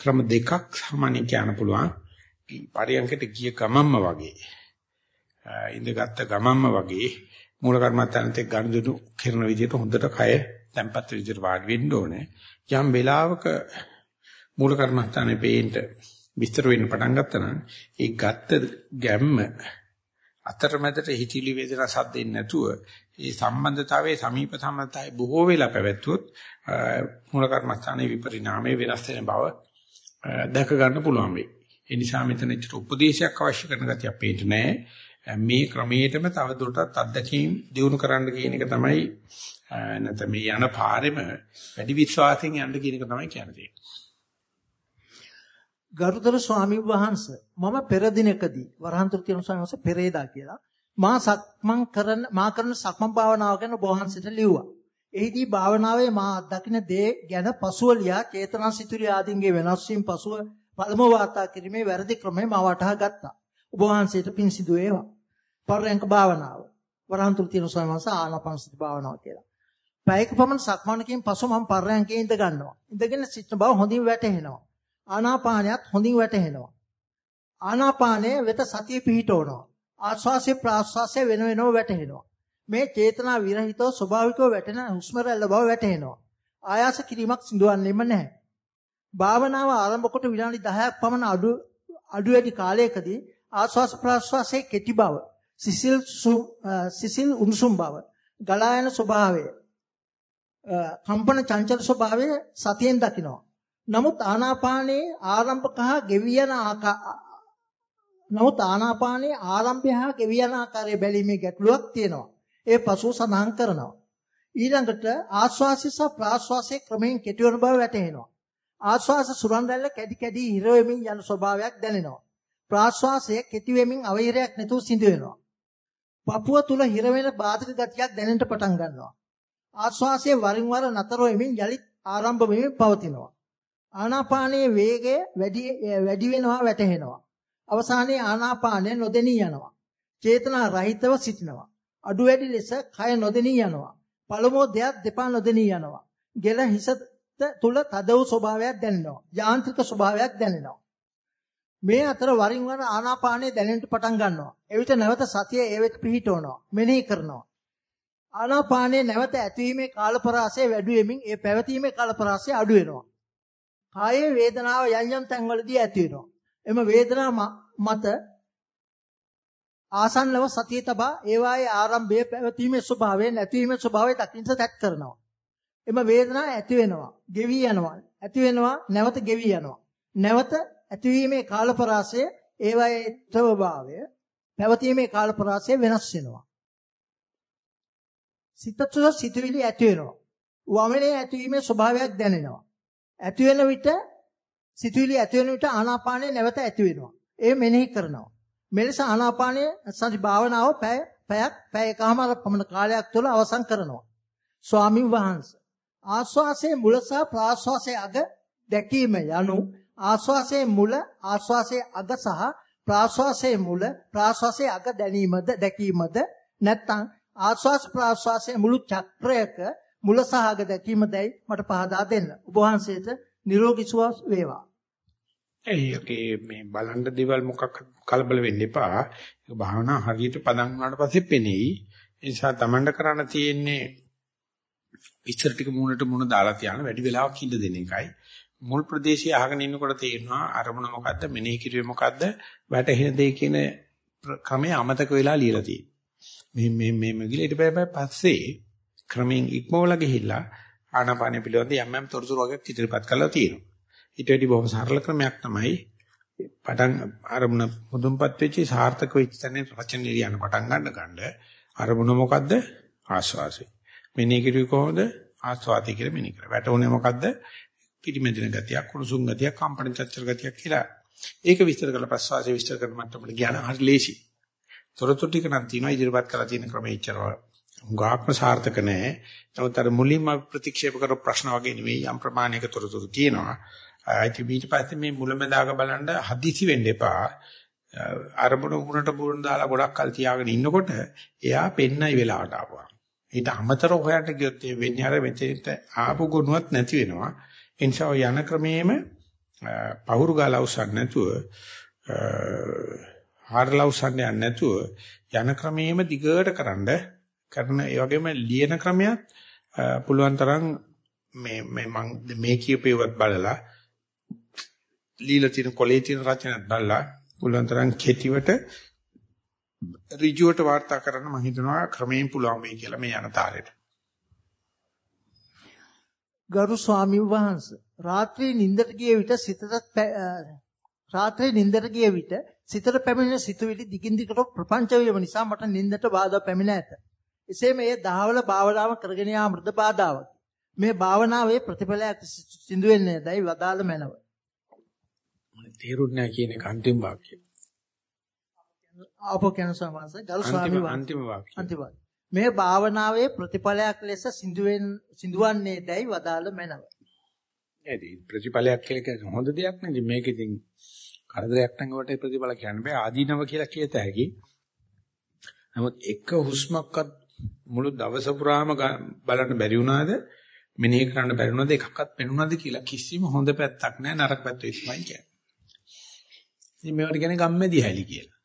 ක්‍රම දෙකක් සාමාන්‍යයෙන් කියන්න පුළුවන්. පරියන්කට ගිය ගමම්ම වගේ. ඉඳගත්ත ගමම්ම වගේ මූල කර්මත්තන්ට ගනුදෙනු කරන විදිහට හොඳට කය තැම්පත් විදිහට වාඩි වෙන්න ඕනේ. යම් වෙලාවක මූල කර්මස්ථානේ පේන්න විස්තර වෙන්න පටන් ගත්තා නම් ඒ ගත්ත ගැම්ම අතරමැදට හිතිලි වේදනා සද්දෙන්නේ නැතුව ඒ සම්බන්ධතාවයේ සමීප සම්බන්ධතාවයේ බොහෝ වෙලා පැවැත්වුවොත් මූල කර්මස්ථානයේ විපරිණාමයේ වෙනස් වෙන බව දැක ගන්න පුළුවන් වෙයි. ඒ නිසා මෙතන චිත උපදේශයක් අවශ්‍ය කරන ගතිය අපේට නැහැ. මේ ක්‍රමයටම තව දුරටත් අත්දැකීම් දිනු කරන්න කියන එක තමයි නැත්නම් මේ යන පාරෙම වැඩි විශ්වාසයෙන් යන්න කියන එක තමයි කියන්නේ. ගරුතර ස්වාමීන් වහන්සේ මම පෙර දිනකදී වරහන්තුරු තියෙන ස්වාමීන් වහන්සේ පෙරේදා කියලා මා සක්මන් කරන මා කරන සක්මන් භාවනාව ගැන වහන්සේට ලිව්වා. එහිදී භාවනාවේ මා දකින දේ ගැන පසුව ලියා චේතනා සිතුවිලි ආදීන්ගේ වෙනස් වීම පසුව පළමුව වාර්තා කිරීමේ වැරදි ක්‍රමය මා වටහා ගත්තා. ඔබ වහන්සේට පින් සිදු වේවා. පරයන්ක භාවනාව. වරහන්තුරු තියෙන ස්වාමීන් වහන්සේ ආනාපානසති භාවනාව කියලා. පැයක පමණ සක්මනකින් පසු මම පරයන්කේ ඉඳ ගන්නවා. ඉඳගෙන සිටින බව හොඳින් වැටහෙනවා. ආනාපානයත් හොඳින් වැටහෙනවා. ආනාපානය වෙත සතිය පිහිටවනවා. ආශ්වාසය ප්‍රාශ්වාසය වෙන වෙනම වැටහෙනවා. මේ චේතනා විරහිතව ස්වභාවිකව වැටෙන හුස්ම රැල්ල බව වැටහෙනවා. ආයාස කිරීමක් සිදුවන්නේම නැහැ. භාවනාව ආරම්භ කොට විනාඩි 10ක් පමණ අඩු අඩු වැඩි කාලයකදී ආශ්වාස ප්‍රාශ්වාසයේ කෙටි බව, සිසිල් සිසිල් උණුසුම් බව, ගලා යන ස්වභාවය, කම්පන චංචල ස්වභාවය සතියෙන් දකිනවා. නමුත් ආනාපානයේ ආරම්භක හා ගෙවි යන නමුත් ආනාපානයේ ආරම්භය හා ගෙවි යන ආකාරය බැලීමේ ගැටලුවක් තියෙනවා. ඒ පසුව සඳහන් කරනවා. ඊළඟට ආශ්වාසය සහ ප්‍රාශ්වාසයේ ක්‍රමයෙන් කෙටිවන බව වැටහෙනවා. ආශ්වාස සුරන් රැල්ල කැඩි කැඩි හිර වෙමින් යන ස්වභාවයක් දැනෙනවා. ප්‍රාශ්වාසය කෙටි වෙමින් අවහිරයක් නැතුව සිදු වෙනවා. පපුව තුල හිර වෙන බාධක ගතියක් දැනෙන්න පටන් ගන්නවා. ආශ්වාසයේ වරින් වර නතර වෙමින් යලිත් ආරම්භ වෙමින් පවතිනවා. ආනාපානයේ වේගය වැඩි වැඩි වෙනවා වැටහෙනවා. අවසානයේ ආනාපානය නොදෙනී යනවා. චේතනා රහිතව සිටිනවා. අඩු වැඩි ලෙස කය නොදෙනී යනවා. පළමුව දෙයක් දෙපා නොදෙනී යනවා. ගෙල හිස තුල තද වූ ස්වභාවයක් දැනෙනවා. යාන්ත්‍රික ස්වභාවයක් දැනෙනවා. මේ අතර වරින් වර ආනාපානය දැනෙන්න පටන් ගන්නවා. එවිට නැවත සතිය ඒ වෙත පිහිටවනවා. මෙනෙහි කරනවා. ආනාපානයේ නැවත ඇතිවීමේ කාලපරාසය වැඩි වෙමින් ඒ පැවතීමේ කාලපරාසය අඩු වෙනවා. කායේ වේදනාව යම් යම් තැන්වලදී ඇති වෙනවා. එම වේදනාව මත ආසන්නව සතිය තබා ඒවායේ ආරම්භයේ පැවතීමේ ස්වභාවය නැතිවීමේ ස්වභාවය දකින්න තැත් කරනවා. එම වේදනාව ඇති වෙනවා, ගෙවි යනවා, ඇති වෙනවා, නැවත ගෙවි යනවා. නැවත ඇතිවීමේ කාලපරාසය ඒවායේ ස්වභාවය පැවතීමේ කාලපරාසය වෙනස් වෙනවා. සිත තුළ සිතුවිලි ඇති වෙනවා. වමනේ ඇතිවීමේ ස්වභාවයක් දැනෙනවා. ඇති වෙන විට සිතුවිලි ඇති වෙන විට ආනාපානය නැවත ඇති වෙනවා. ඒ මෙනෙහි කරනවා. මෙලෙස ආනාපානය සති භාවනාව පැය පැයක් පැය එකමාර පමණ කාලයක් තුළ අවසන් කරනවා. ස්වාමින් වහන්සේ ආස්වාසයේ මුල සහ ප්‍රාස්වාසයේ අග දැකීම යනු ආස්වාසයේ මුල ආස්වාසයේ අග සහ ප්‍රාස්වාසයේ මුල ප්‍රාස්වාසයේ අග දැනීමද දැකීමද නැත්නම් ආස්වාස් ප්‍රාස්වාසයේ මුළු චක්‍රයක මුල සහ අග දැකීමදයි මට පහදා දෙන්න. ඔබ වහන්සේට නිරෝගී සුව වේවා. ඒකේ මේ බලන්න දේවල් මොකක් කලබල වෙන්න එපා. ඒක භාවනා හරියට පදන් වුණාට පස්සේ පෙනෙයි. ඒ නිසා Tamanට කරන්න තියෙන්නේ විස්තර ටික මූණට මූණ දාලා තියාන වැඩි වෙලාවක් ඉඳ දෙන එකයි. මුල් ප්‍රදේශයේ අහගෙන ඉන්නකොට තේරෙනවා අරමුණ මොකද්ද මෙනෙහි කිරුවේ මොකද්ද වැටහෙන දේ කියන ක්‍රමය අමතක වෙලා ලියලා තියෙන්නේ. මේ මේ මේ ගිල ඊට පස්සේ ක්‍රමෙන් ඉක්මවලා ගිහිල්ලා ආනාපානෙ පිළිබඳ යම් යම් තොරතුරු වගේ ඉදිරිපත් කරලා තියෙනවා. ඊට වැඩි බොහොම සරල ක්‍රමයක් තමයි පටන් අරමුණ මුදුන්පත් වෙච්චි සාර්ථක වෙච්ච තැන රචන නිරියන පටන් ගන්න ගන්න අරමුණ මොකද්ද ආස්වාසය. මෙනෙහි කිරුවේ කොහොමද ආස්වාදي කියලා මෙනෙහි කරා. වැටුනේ මොකද්ද පිටිමෙදින ගතියක්, කුණුසුම් ගතියක්, කම්පන චච්චර ගතියක් කියලා. ඒක විස්තර කරලා ප්‍රසවාසය විස්තර කරන මට්ටමට ගියාන හරි ලේසි. තොරතුරු ටික නම් තියෙනවා ඉදිරිපත් කරලා තියෙන ක්‍රමයේ ඉච්චරව හුඟාක්ම සාර්ථක නැහැ. නමුත් අර මුලින්ම ප්‍රතික්ෂේප කරපු ප්‍රශ්න වගේ නෙවෙයි යම් ප්‍රමාණයක තොරතුරු තියෙනවා. ආයිති ඊට පස්සේ මේ මුලමදාග බලන්න හදිසි වෙන්න එපා. අරමුණ උගුරට බුරුන් දාලා ගොඩක් කල් තියාගෙන ඉන්නකොට එයා පෙන්නයි වෙලාවට ආවා. ඊට අමතරව හොයන්න ගියොත් මේ වෙන්නේ අර මෙතෙන්ට ආපු ගුණවත් නැති වෙනවා. ඒ නිසා යන ක්‍රමයේම පහුරු ගාලා උස්සන්න නැතුව හාරලා උස්සන්න යන්න නැතුව යන ක්‍රමයේම දිගට කරන්ඩ කරන ඒ වගේම ලියන ක්‍රමයක් පුළුවන් තරම් මේ මේ මම මේ කියපේවත් බලලා ලීලා තියෙන කොලේ තියෙන රචනත් බලලා පුළුවන් තරම් කෙටිවට ඍජුවට වාර්තා කරන්න මම හිතනවා ක්‍රමයෙන් පුළුවන් වෙයි කියලා මේ යන තාලෙට. ගරු ස්වාමීන් වහන්සේ රාත්‍රී නිින්දට ගිය විට සිතට රාත්‍රී නිින්දට ගිය විට සිතට පැමිණෙන සිතුවිලි දිගින් දිගට ප්‍රපංච වීම නිසා මට නිින්දට බාධා පැමිණ ඇත. එසේ මේ දහවල භාවනාව කරගෙන යාම මෘද බාධාවක්. මේ භාවනාවේ ප්‍රතිඵලයක් සිදු වෙන්නේ නැදයි වදාළ මැනව. තේරුන්නේ නැහැ කියන අන්තිම වාක්‍යය. ආපෝ කියන සමාස ගරු ස්වාමී වහන්සේ අන්තිම වාක්‍යය. අන්තිම මේ භාවනාවේ ප්‍රතිඵලයක් ලෙස සිඳුවෙන් සිඳුවන්නේ දැයි වදාළ මැනව. නේද ප්‍රතිඵලයක් කියලා කියන්නේ හොඳ දෙයක් නේද මේක ඉතින් කරදරයක් නම් වට ප්‍රතිඵල කියන්න බෑ ආදීනව කියලා කියත හැකි. නමුත් එක හුස්මක්වත් මුළු දවස පුරාම බලන්න බැරි වුණාද මෙනෙහි කරන්න බැරි වුණාද එකක්වත් පෙනුණාද කියලා කිසිම හොඳ පැත්තක් නැහැ නරක පැත්ත විශ්මයි කියන්නේ. ඉතින් මේවට කියන්නේ ගම්මැදි හැලි කියලා.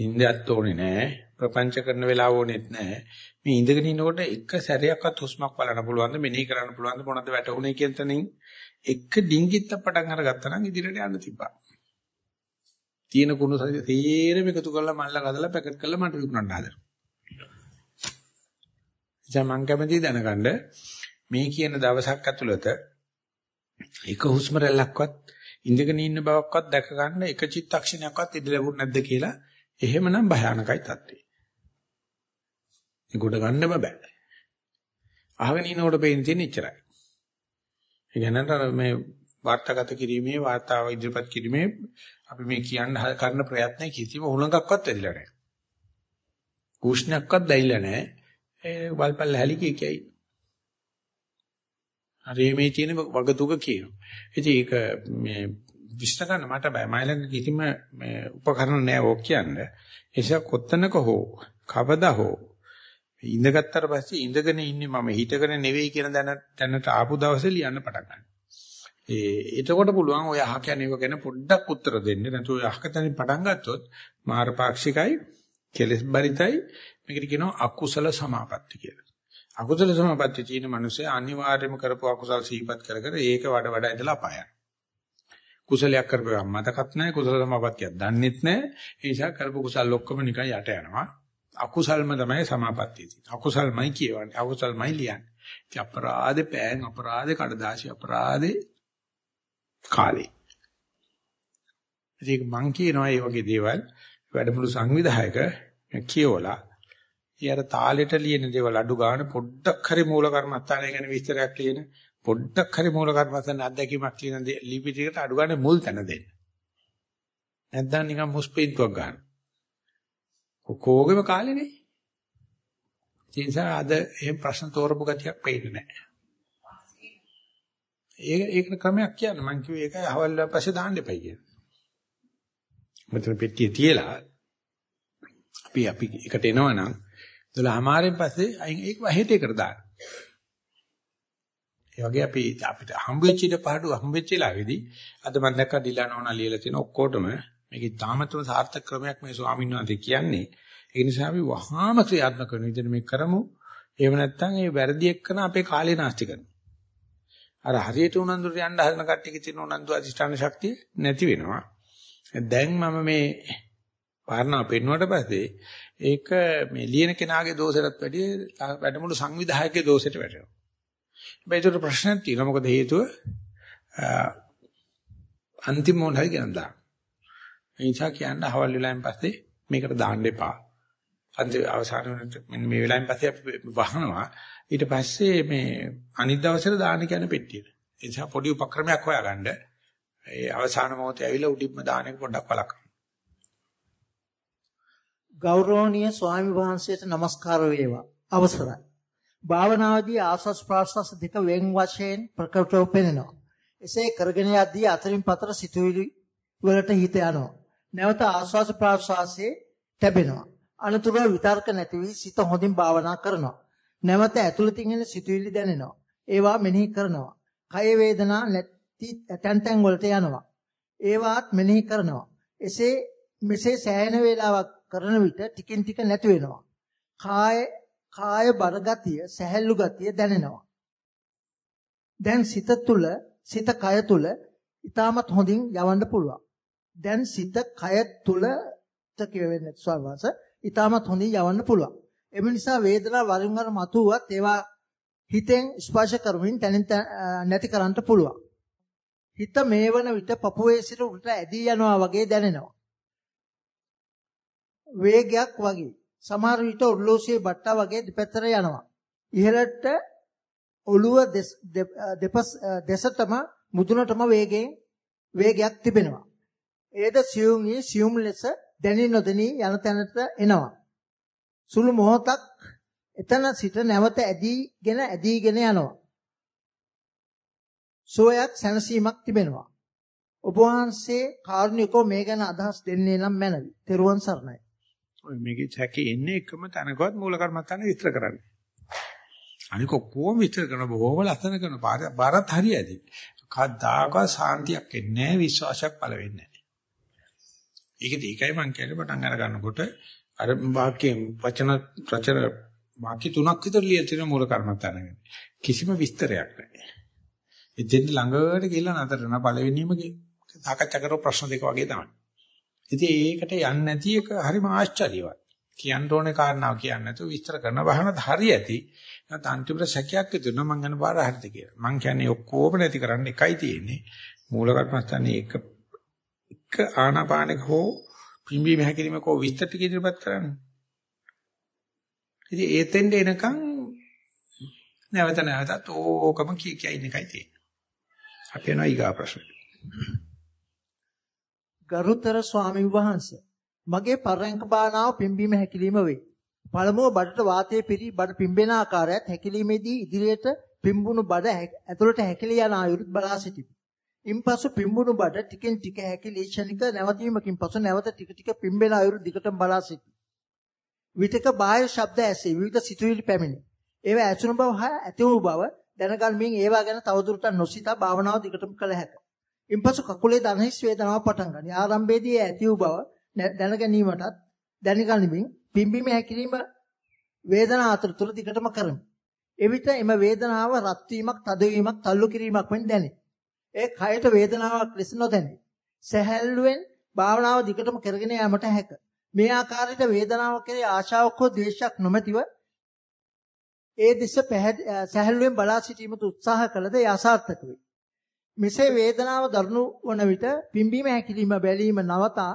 ඉන්දියත් ඕනේ නැහැ ප්‍රපංච කරන වෙලාව ඕනෙත් නැහැ. මේ ඉඳගෙන ඉන්නකොට එක සැරයක්වත් හුස්මක් බලන්න පුළුවන්ද මෙනෙහි කරන්න පුළුවන්ද මොනවද වැටුනේ කියන තැනින් එක ඩිංගිත්ත පටන් අරගත්තා නම් ඉදිරියට යන්න තිබ්බා. තියෙන කුණු සේරම එකතු කරලා මල්ල ගදලා පැකට් කරලා මට විකුණන්න හදලා. දැන් මම කැමති දැනගන්න මේ කියන දවසක් ඇතුළත එක හුස්ම රැල්ලක්වත් ඉඳගෙන ඉන්න බවක්වත් දැක ගන්න එක චිත්තක්ෂණයක්වත් ඉඳ ලැබුණ නැද්ද කියලා එහෙමනම් භයානකයි තත්ත්වය. ඒකට ගන්නම බෑ. අහගෙන ඉනකොට පේන තියෙන ඉච්චරයි. ඒ කියන්නේ මේ වාර්තාගත කිරීමේ වාර්තාව ඉදිරිපත් කිරීමේ අපි මේ කියන්න කරන ප්‍රයත්නයේ කිසිම උලංගක්වත් ඇදිලා නැහැ. කුෂ්ණයක්වත් දැයිලා නැහැ. ඒ වල්පල් හැලි කිය කියයි. හරි මේ තියෙන වගතුක කියනවා. ඉතින් ඒක මේ විශ්ල කරන්න මට බෑ. මයිලඟ කිසිම මේ උපකරණ නැහැ ඕක කියන්නේ. ඒසක් කොත්තනක හෝ කවදා හෝ ඉඳගත්තර පස්සේ ඉඳගෙන ඉන්නේ මම හිතගෙන නෙවෙයි කියන දැන දැනට ආපු දවසේ ලියන්න පටන් ගන්නවා. ඒ එතකොට පුළුවන් ඔය අහ කියන්නේ එක ගැන පොඩ්ඩක් උත්තර දෙන්න. නැත්නම් ඔය අහක තනින් පටන් ගත්තොත් මාරපාක්ෂිකයි, කෙලස් බරිතයි මේකට කියනවා අකුසල සමාපatti කියලා. අකුසල සමාපatti තියෙන මිනිස්සේ අනිවාර්යයෙන්ම කරපු අකුසල සිහිපත් කර කර ඒක වඩ වඩා ඉඳලා අපායන. කුසලයක් කරපුවා මතකත් නැහැ කුසල සමාපත්තියක් දන්නෙත් නැහැ. ඒ නිසා කරපු කුසල ඔක්කොම නිකන් යට යනවා. අකුසල්ම තමයි සමාපත්තිය තියෙන්නේ. අකුසල්මයි කියවන්නේ. අකුසල්මයි ලියන්නේ. ඉතින් අපරාධේ පෑන් අපරාධේ කඩදාසි අපරාධේ කාලේ. ඉතින් මං කියනවා මේ වගේ දේවල් වැඩමුළු සංවිධායක කියවලා ඊයර තාලෙට ලියන දේවල් අඩු ගන්න පොඩ්ඩක් හරි මූල කර්මස්ථානය ගැන විස්තරයක් ලියන පොඩ්ඩක් හරි මූල කර්මස්ථාන අත්දැකීමක් ලියන ලිපි ටිකට අඩු ගන්න මුල් තැන දෙන්න. නැත්නම් නිකන් මුස්පීන්තුවක් ගන්න. කොකෝගෙම කාලේනේ. ඒ නිසා අද එහෙම ප්‍රශ්න තෝරපු ගතියක් පේන්නේ නැහැ. ඒක ඒක ක්‍රමයක් කියන්න මම කිව්වේ ඒකයි අවල් පස්සේ දාන්න එපයි කියලා. මෙතන පෙට්ටිය තියලා අපි අපි එකට එනවනම් 12මාරෙන් පස්සේ අයින් ඒක වහෙට එකට දාන්න. ඒ වගේ අපි අපිට හම්බ වෙච්ච ඉඩ පහඩු හම්බ වෙච්ච වෙලාවේදී අද මම දැක්ක ඩිලා නෝනා ලියලා තියෙන ඔක්කොටම මේකේ තාමත්ම සාර්ථක ක්‍රමයක් මේ ස්වාමීන් වහන්සේ කියන්නේ. ඒ නිසා අපි වහාම ක්‍රියාත්මක කරන විදිහට මේක කරමු. එහෙම නැත්නම් ඒ වැරදි එක්කන අපේ කාලේ නාස්ති කරනවා. අර හරියට උනන්දුට යන්න හදන කට්ටියක තියෙන උනන්දු අධිෂ්ඨාන ශක්තිය නැති වෙනවා. දැන් මම මේ පාරණව පෙන්වුවට පස්සේ ඒක මේ ලියන කෙනාගේ දෝෂයටත් වැඩිය වැඩමුළු සංවිධායකගේ දෝෂයට වැටෙනවා. හැබැයි ඒකට ප්‍රශ්නයක් තියෙනවා. මොකද හේතුව අන්තිම මොන හරි ගන්නවා. ඒ නිසා කියන්න හවල් වෙලාවෙන් පස්සේ මේකට දාන්න එපා. අන්තිම අවසාන මෙන්න මේ වෙලාවෙන් පස්සේ අපි වහනවා. ඊට පස්සේ මේ අනිත් දවසට දාන්න කියන පෙට්ටියට. ඒ නිසා පොඩි උපක්‍රමයක් හොයාගන්න. ඒ අවසාන මොහොතේ ඇවිල්ලා උඩින්ම දාන එක පොඩ්ඩක් බලන්න. ගෞරවනීය ස්වාමි වහන්සේට নমස්කාර වේවා. අවසරයි. භාවනාවේදී ආස්වාස් ප්‍රාස්වාස් දෙක වෙන් වශයෙන් ප්‍රකටව පෙනෙනවා. එසේ කරගෙන යද්දී අතරින් පතර සිතුවිලි වලට හිත යනවා. නැවත ආස්වාස් ප්‍රාස්වාසයේ තැබෙනවා. අනතුරුව විතර්ක නැති වී සිත හොඳින් භාවනා කරනවා. නැවත ඇතුළතින් එන සිතුවිලි දැනෙනවා. ඒවා මෙනෙහි කරනවා. කය වේදනා නැති තැන් තැන් වලට යනවා. ඒවාත් මෙනෙහි කරනවා. එසේ මෙසේ සෑහෙන වේලාවක් කරන විට ටිකින් ටික නැති වෙනවා. කාය කාය බර ගතිය, සැහැල්ලු ගතිය දැනෙනවා. දැන් සිත තුළ, සිත කය තුළ ඊටමත් හොඳින් යවන්න පුළුවන්. දැන් සිත කය තුළ කියවෙන්නේ ස්වභාවස ඊටමත් හොඳින් යවන්න පුළුවන්. එම නිසා වේදනාව වරින් වර මතුවත් ඒවා හිතෙන් ස්පර්ශ කරමින් තනින් නැති කරන්න පුළුවන්. හිත මේවන විට පපුවේ සිට උඩට ඇදී යනවා වගේ දැනෙනවා. වේගයක් වගේ. සමහර විට ඔර්ලෝසියේ බට්ටා වගේ දෙපැත්තට යනවා. ඉහළට ඔළුව දෙසටම මුදුනටම වේගයෙන් වේගයක් තිබෙනවා. ඒද සියුම් වී සියුම් ලෙස දැනි නොදැනී යන තැනට එනවා. සුළු මොහොතක් එතන සිට නැවත ඇදීගෙන ඇදීගෙන යනවා. සෝයක් සැනසීමක් තිබෙනවා. ඔබ වහන්සේ කාරුණිකව මේ ගැන අදහස් දෙන්නේ නම් මැනවි. තෙරුවන් සරණයි. ඔය මේකේ සැකේ එන්නේ එකම තැනකවත් මූල කර්මත්තානේ විස්තර කරන්නේ. අනික ඔක්කොම විස්තර කරන බොහොම ලස්සන කරන බාරත් හරියදී. කවදාකවත් සාන්තියක් එන්නේ නැහැ විශ්වාසයක් පළ වෙන්නේ නැහැ. ඒකද ඒකයි මම කියන්නේ පටන් අර ගන්නකොට අර වාක්‍යයෙන් වචන රචන වාක්‍ය තුනක් විතර ලියලා තියෙන මූල කර්මත්තානේ. කිසිම විස්තරයක් නැහැ. එතෙන් ළඟට ගිහලා නතර වෙන පළවෙනිම සාකච්ඡා කරපු ප්‍රශ්න දෙක වගේ තමයි. ඉතින් ඒකට යන්නේ නැති එක හරිම ආශ්චර්යවත්. කියන්න ඕනේ කාරණාව කියන්නේ නැතුව විස්තර කරන බහනත් හරි ඇති. නැත්නම් අන්තිමට සැකයක් ඇතිවෙනවා මං යන පාර හරිද කියලා. මං කියන්නේ ඔක්කොම නැති කරන්න එකයි තියෙන්නේ. මූල කර්මස්ථානේ එක එක ආනාපානක හෝ පිම්බීම හැකිලිමක හෝ විස්තර ටික ඉදිරිපත් කරන්න. ඉතින් ඒතෙන්ද එනකන් නැවත නැවතත් ඕකම කී කියයි ඉන්න එකයි තියෙන්නේ. අපි යනවා ඊගා ප්‍රශ්නෙට. ගරුතර ස්වාමීන් වහන්සේ මගේ පරයන්ක භාවනාව පිම්බීම හැකිලිම වේ. පළමුව බඩට වාතයේ පිරි බඩ පිම්බෙන ආකාරයත් හැකිලීමේදී ඉදිරියට පිම්බුණු බඩ ඇතුළට හැකිලී යන ආයුරුත් බලා සිටිමි. ඉන්පසු පිම්බුණු බඩ ටිකෙන් ටික හැකිලී ක්ෂණික නැවතීමකින් පසු නැවත ටික ටික පිම්බෙන ආයුරු දිගටම බලා සිටිමි. විතක බාහිර ශබ්ද ඇසේ විවිධ සිතුවිලි පැමිණේ. ඒවා ඇසුණු බව හා ඇති වූ බව දැනගන්මින් ඒවා ගැන තවදුරටත් නොසිතා භාවනාව දිගටම කළ හැකිය. ඉන්පසු කකුලේ දනහිස් වේදනාවක් පටන් ගනී. ආරම්භයේදී ඇති වූ බව දැන ගැනීමටත් දැනගනිමින් පිම්බීම හැකිලිම වේදනා අතරතුර දිගටම කරමි. එවිට එම වේදනාව රත් වීමක්, තද වීමක්, තල්ලු කිරීමක් වෙන දැනේ. ඒ කයට වේදනාවක් ලෙස නොදැනේ. සැහැල්ලුවෙන් භාවනාව දිගටම කරගෙන යාමට හැක. මේ ආකාරයට වේදනාව කෙරේ ආශාවක් හෝ ද්වේෂයක් නොමැතිව ඒ දෙස සැහැල්ලුවෙන් බලා සිටීමට උත්සාහ කළද ඒ අසාර්ථක වේ. මෙසේ වේදනාව දරුණු වන විට පිම්බීම හැකිලිම බැලීම නවතා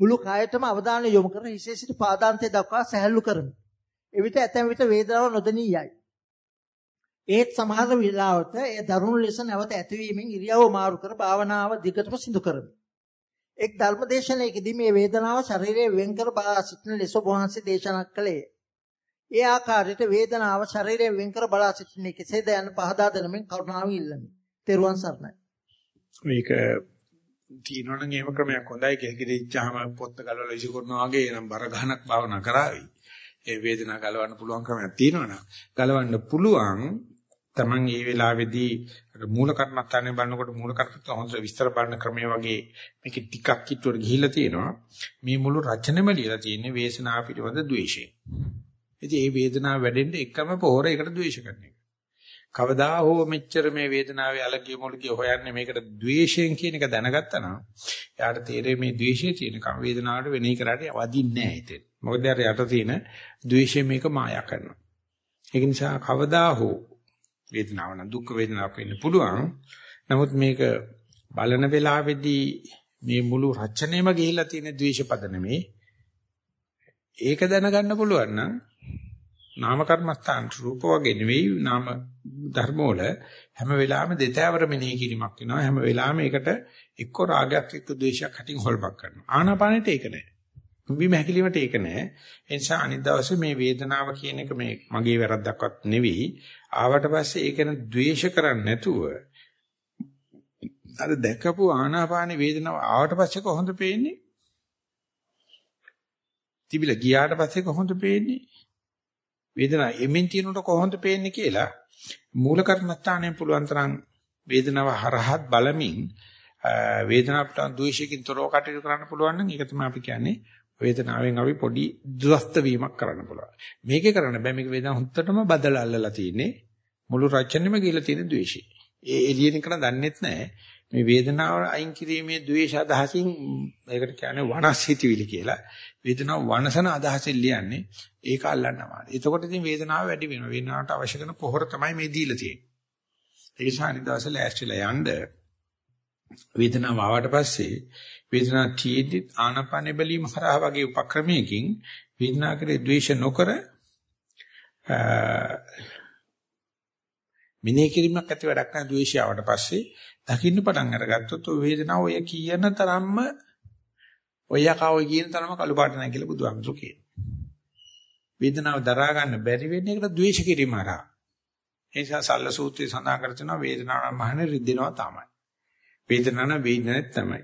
මුළු කායයටම අවධානය යොමු කර හිසේ සිට පාදාන්තය දක්වා සැහැල්ලු කරමි. එවිට ඇතැම් විට වේදනාව නොදැනී යයි. ඒත් සමහර වෙලාවට ඒ දරුණු ලෙස නැවත ඇතිවීමෙන් ඉරියව්ව මාරු කර භාවනාව දිගටම සිදු කරමි. එක් ධර්මදේශනයකදී මේ වේදනාව ශරීරයෙන් වෙන් කර බලා සිටින ලෙස වහන්සේ දේශනා කළේ. ඒ ආකාරයට වේදනාව ශරීරයෙන් වෙන් කර බලා සිටින්නේ කෙසේද යන පහදා දෙනමින් කරුණාව ඉල්ලමි. තෙරුවන් සරණයි. මේක තියෙනවනම් එහෙම ක්‍රමයක් හොඳයි කෙලිකිරිච්චාම පොත්ත ගලවලා විසි කරනවා වගේ නම් බර ගහනක් භාවනා කරાવી. ඒ වේදනාව ගලවන්න පුළුවන් ක්‍රමයක් තියෙනවනම් ගලවන්න පුළුවන් Taman මේ වෙලාවේදී මූල කර්මත්තානේ බලනකොට මූල කර්මත්ත හොඳට විස්තර බලන ක්‍රමයේ වගේ මේක ටිකක් කිට්ටුවට ගිහිල්ලා තියෙනවා. මේ මුළු රචනෙම ලියලා තියෙන්නේ වේසනාව පිටවද ද්වේෂය. ඉතින් මේ වේදනාව වැඩෙන්න එකම පොහොර ඒකට ද්වේෂ කරන එක. කවදා හෝ මෙච්චර මේ වේදනාවේ අලගිය මොළගිය හොයන්නේ මේකට ද්වේෂයෙන් කියන එක දැනගත්තා නම් එයාට තේරෙන්නේ මේ ද්වේෂයේ තියෙන කම වේදනාවට වෙණී කරාට වදින්නේ නැහැ ඉතින්. මොකද අර යට තියෙන ද්වේෂය මේක මායා කරනවා. ඒක නිසා කවදා හෝ වේදනාව නම් දුක් වේදනාවක් වෙන්න පුළුවන්. නමුත් මේක බලන වෙලාවේදී මේ මුළු රචනෙම ගිහිලා තියෙන ද්වේෂ පද නෙමේ. ඒක දැනගන්න පුළුවන් නම් නාම කර්මස්ථාන රූප වගේ නෙවෙයි නාම ධර්ම වල හැම වෙලාවෙම දෙතෑවර මෙනෙහි කිරීමක් වෙනවා. හැම වෙලාවෙම ඒකට එක්ක රාගයක් එක්ක ද්වේෂයක් හටින් හොල්පක් කරනවා. ආනාපානෙට ඒක නෑ. කුඹි මහකිලිමට ඒක නෑ. ඒ නිසා අනිත් දවසේ මේ වේදනාව කියන එක මේ මගේ වැරද්දක්වත් නෙවෙයි. ආවට පස්සේ ඒකන ද්වේෂ කරන්නේ නැතුව අර දැකපු ආනාපානේ වේදනාව ආවට පස්සේ කොහොමද පේන්නේ? තිබිලා ගියාට පස්සේ කොහොමද පේන්නේ? වේදනාව එමින් තියෙනකොට කොහොමද පේන්නේ කියලා මූල කර්මස්ථානයෙන් පුළුවන් තරම් වේදනාව හරහත් බලමින් වේදනාවට ද්වේෂයෙන් තොරව කටයුතු කරන්න පුළුවන් නම් ඒක තමයි අපි කියන්නේ වේදනාවෙන් අපි පොඩි දුස්ත වීමක් කරන්න පුළුවන්. මේකේ කරන්න බෑ මේක වේදනාව හුත්තටම බදලා අල්ලලා තියෙන්නේ මුළු රචනෙම ගිහලා තියෙන ද්වේෂය. ඒ එළියෙන් කරන දන්නෙත් නැහැ. මේ වේදනාව අයින් කිරීමේ ද්වේෂ අදහසින් ඒකට කියන්නේ වනස්හිතවිලි කියලා. වේදනාව වනසන අදහසින් ලියන්නේ ඒක අල්ලන්න අමාරුයි. එතකොට ඉතින් වේදනාව වැඩි වෙනවා. වේදනාවට අවශ්‍ය කරන පොහොර තමයි මේ දීලා තියෙන්නේ. ඒ නිසා අනිදාස ලෑස්තිලා යන්න වේදනාව ආවට පස්සේ වේදනාව තියෙද්දි ආනපන බැලීම හරහා වගේ උපක්‍රමයකින් වේදනාව කරේ ද්වේෂ නොකර මිනේ කිරීමක් ඇති වැඩක් නැහැ ද්වේෂය ආවට පස්සේ දකින්න පටන් අරගත්තොත් ඔය වේදනාව ඔය කියන තරම්ම ඔය කවයි කියන තරම කළු පාට නැහැ කියලා බුදුහාමුදුරු කියනවා. වේදනාව දරා ගන්න බැරි වෙන එකට ද්වේෂ කිරීම හරහා. ඒ නිසා සල්ල සූත්‍රයේ සඳහන් කර තියෙනවා වේදනාව නම් මහන්නේ රිද්දෙනවා තමයි. වේදනාව නම් වේදනක් තමයි.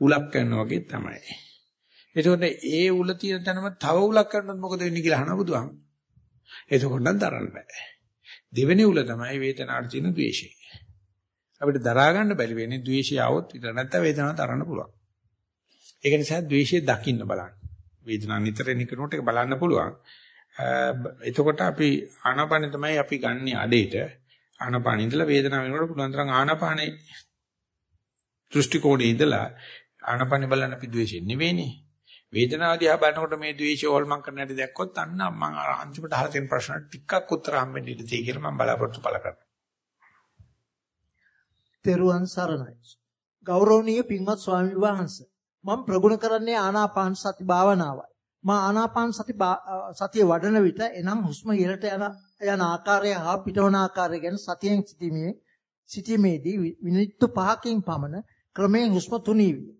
උලක් කරනවා වගේ තමයි. එතකොට ඒ උල තියෙන තැනම තව උලක් කරනොත් මොකද වෙන්නේ කියලා අහන බුදුහාම. එතකොට නම් දරන්න බෑ. දෙවෙනි උල තමයි වේදනාවට තියෙන ද්වේෂය. අපිට දරා ගන්න බැරි වෙන්නේ ද්වේෂය આવොත් විතර නැත්නම් වේදනාව තරන්න පුළුවන්. ඒක නිසා ද්වේෂය දකින්න බලන්න. වේදනාව නිතර නිකනොට ඒක බලන්න පුළුවන්. එතකොට අපි ආනාපානෙ තමයි අපි ගන්නෙ අඩේට. ආනාපානෙ ඉඳලා වේදනාව වෙනකොට පුළුවන් තරම් ආනාපානේ දෘෂ්ටි කෝණේ ඉඳලා ආනාපානෙ බලන්න අපි ද්වේෂෙ නෙවෙයිනේ. වේදනාව දිහා බලනකොට මේ ද්වේෂය ඕල්මන් කරන හැටි දැක්කොත් අන්න මම අන්තිමට අහලා තියෙන ප්‍රශ්නට ටිකක් උත්තර හම්බෙන්න ඉඩ තියෙයි කියලා මම බලාපොරොත්තු පළ කරනවා. තෙරුවන් සරණයි. ගෞරවනීය පින්වත් ස්වාමීන් වහන්සේ මම ප්‍රගුණ කරන්නේ ආනාපාන සති භාවනාවයි. මා ආනාපාන සති සතිය වඩන විට එනම් හුස්ම ඉහළට යන යන ආකාරය හා පිටවන ආකාරය ගැන සතියෙන් සිටීමේ සිටීමේදී මිනිත්තු 5කින් පමණ ක්‍රමයෙන් හුස්ම තුනී විය.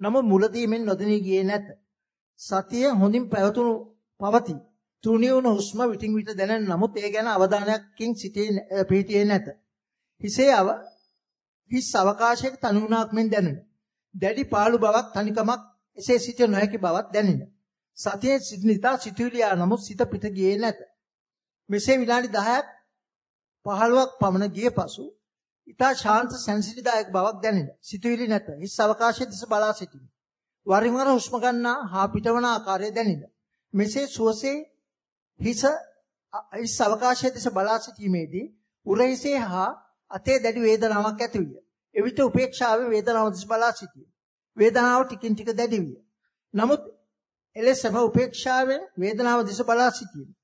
නමුත් මුලදී මෙන් නොදෙනී ගියේ නැත. සතිය හොඳින් පැවතුණු පවතී. තුනී වුණ හුස්ම විටින් විට දැනෙන නමුත් ඒ ගැන අවධානයකින් සිටියේ පිටියේ නැත. හිසේ හිස් අවකාශයක තනුණාක් මෙන් දැනුනි. දැඩි පාළු බවක් තනිකමක් එසේ සිටිය නොහැකි බවක් දැනින. සතියේ සිටිනිතා සිතුවිලි ආ නමුත් සිත පිට ගියේ නැත. මෙසේ විනාඩි 10ක් 15ක් පමණ ගිය පසු ඊතා ශාන්ත සැනසෙලිදායක බවක් දැනින. සිතුවිලි නැත. හිස් අවකාශයේ දිස බලා සිටිමි. වරින් වර හුස්ම ගන්නා හා පිටවන ආකාරය දැනින. මෙසේ සුවසේ හිස හිස් අවකාශයේ දිස බලා සිටීමේදී උරහිසේ හා අතේ දැඩි වේදනාවක් ඇති විය. එවිට උපේක්ෂාවේ වේදනාව දිස් බලා සිටියේ. වේදනාව ටිකින් ටික දැඩි විය. නමුත් එලෙසම උපේක්ෂාවේ වේදනාව දිස බලා සිටියේ.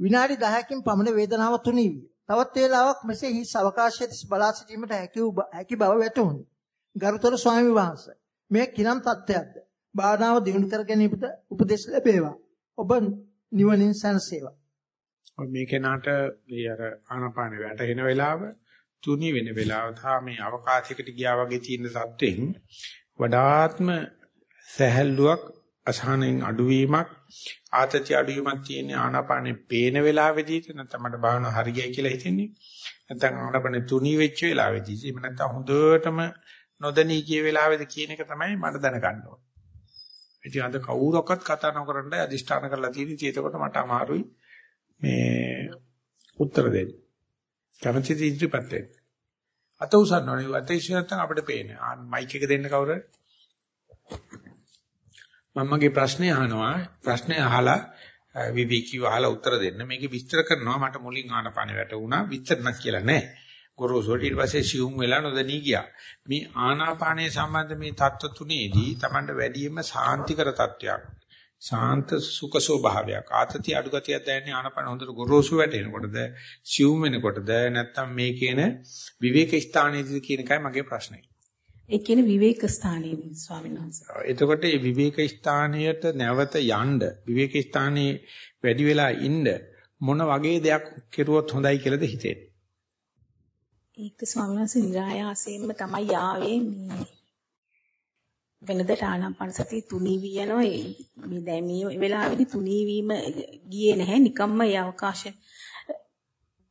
විනාඩි 10කින් පමණ වේදනාව තුනී විය. තවත් වේලාවක් මෙසේ හිස් අවකාශයේ දිස් බලා සිටීමට හැකි බව වැටහුණි. ගරුතර ස්වාමි වහන්සේ මේ කිනම් තත්ත්වයක්ද? භාවනාව දියුණු කර ගැනීමට උපදෙස් ලැබේවා. ඔබ නිවනින් සැනසේවා. මේ කෙනාට මේ අර ආනාපාන වැටෙන වෙලාව තුනි වෙන වෙලාව තා මේ අවකාශයකට ගියා වගේ තියෙන සත්‍යෙන් වඩාත්ම සැහැල්ලුවක් අසහනෙන් අඩුවීමක් ආතති අඩුවීමක් තියෙන ආනාපානේ පේන වෙලාවෙදී නැත්නම් මට භාවන හරියයි කියලා හිතෙන්නේ නැත්නම් ආනාපානේ තුනි වෙච්ච වෙලාවෙදී එහෙම නැත්නම් හොඳටම නොදැනී ගිය වෙලාවේද කියන එක තමයි මට දැනගන්න ඕනේ. ඉතින් අද කවුරක්වත් කතා නොකරනද අදිෂ්ඨාන කරලා තියෙන ඉතින් ඒකට මට අමාරුයි මේ උත්තර දෙන්න. කැමැති දේ ඉදිරිපත් වෙන්න. අත උසන්නවනේ අත ඉස්සර නැත්නම් අපිට පේන්නේ. ආ මයික් එක දෙන්න කවුරු මමගේ ප්‍රශ්නේ අහනවා. ප්‍රශ්නේ අහලා විවික්‍යව අහලා උත්තර දෙන්න. මේක විස්තර කරනවා මට මුලින් ආනපන වැටුණා. විස්තරණක් කියලා නෑ. ගොරෝසුට ඊට පස්සේ සියුම් වෙලා නොදැනී ගියා. මේ ආනාපානය සම්බන්ධ මේ தত্ত্ব තුනේදී Tamanට වැඩිම සාන්තිකර තත්වයක් ශාන්ත සුඛ ස්වභාවයක් ආතති අඩු ගතියක් දැනෙන්නේ ආනපන හොඳට ගොරෝසු වැටෙනකොටද සියුම් වෙනකොටද නැත්නම් මේ කියන විවේක ස්ථානයේදී කියන එකයි මගේ ප්‍රශ්නේ. ඒ කියන්නේ විවේක ස්ථානයේදී ස්වාමීන් වහන්සේ. එතකොට මේ විවේක ස්ථානයට නැවත යන්න විවේක ස්ථානයේ වැඩි වෙලා ඉන්න මොන වගේ දෙයක් කෙරුවොත් හොඳයි කියලාද හිතෙන්නේ? ඒක ස්වාමීන් වහන්සේ નિરાයාසයෙන්ම තමයි යාවේ මේ වෙනදට ආනාපාන සතිය තුනී වී යනවා. මේ දැන් මේ වෙලාවේදී තුනී වීම ගියේ නැහැ. නිකම්ම ඒ අවකාශ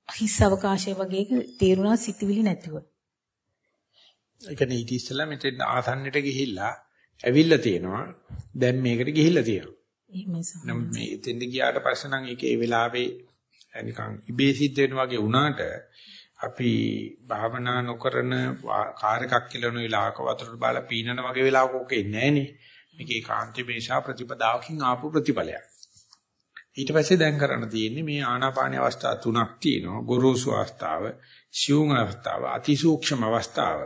හිස් අවකාශය වගේ තේරුණා සිතුවිලි නැතුව. ඒ කියන්නේ ඊට ඉස්සෙල්ලා මෙතෙන් ආසන්නට ගිහිල්ලා ඇවිල්ලා තියෙනවා. දැන් මේකට ගිහිල්ලා තියෙනවා. එහෙමයි මේ එතෙන්ද ගියාට පස්සේ නම් ඒක ඒ වෙලාවේ නිකන් ඉබේ සිද්ධ වෙන වගේ වුණාට අපි භාවනා නොකරන කාර් එකක් කියලා වෙන වෙලාවක වතුරට බාලා පීනන වගේ වෙලාවක ඔක එන්නේ නැහනේ. මේකේ කාන්ති මේෂා ප්‍රතිපදාවකින් ආපු ප්‍රතිඵලයක්. ඊට පස්සේ දැන් කරන්න තියෙන්නේ මේ ආනාපාන අවස්ථා තුනක් තියෙනවා. ගොරෝසු අවස්ථාව, සියුම් අවස්ථාව, අතිසූක්ෂම අවස්ථාව.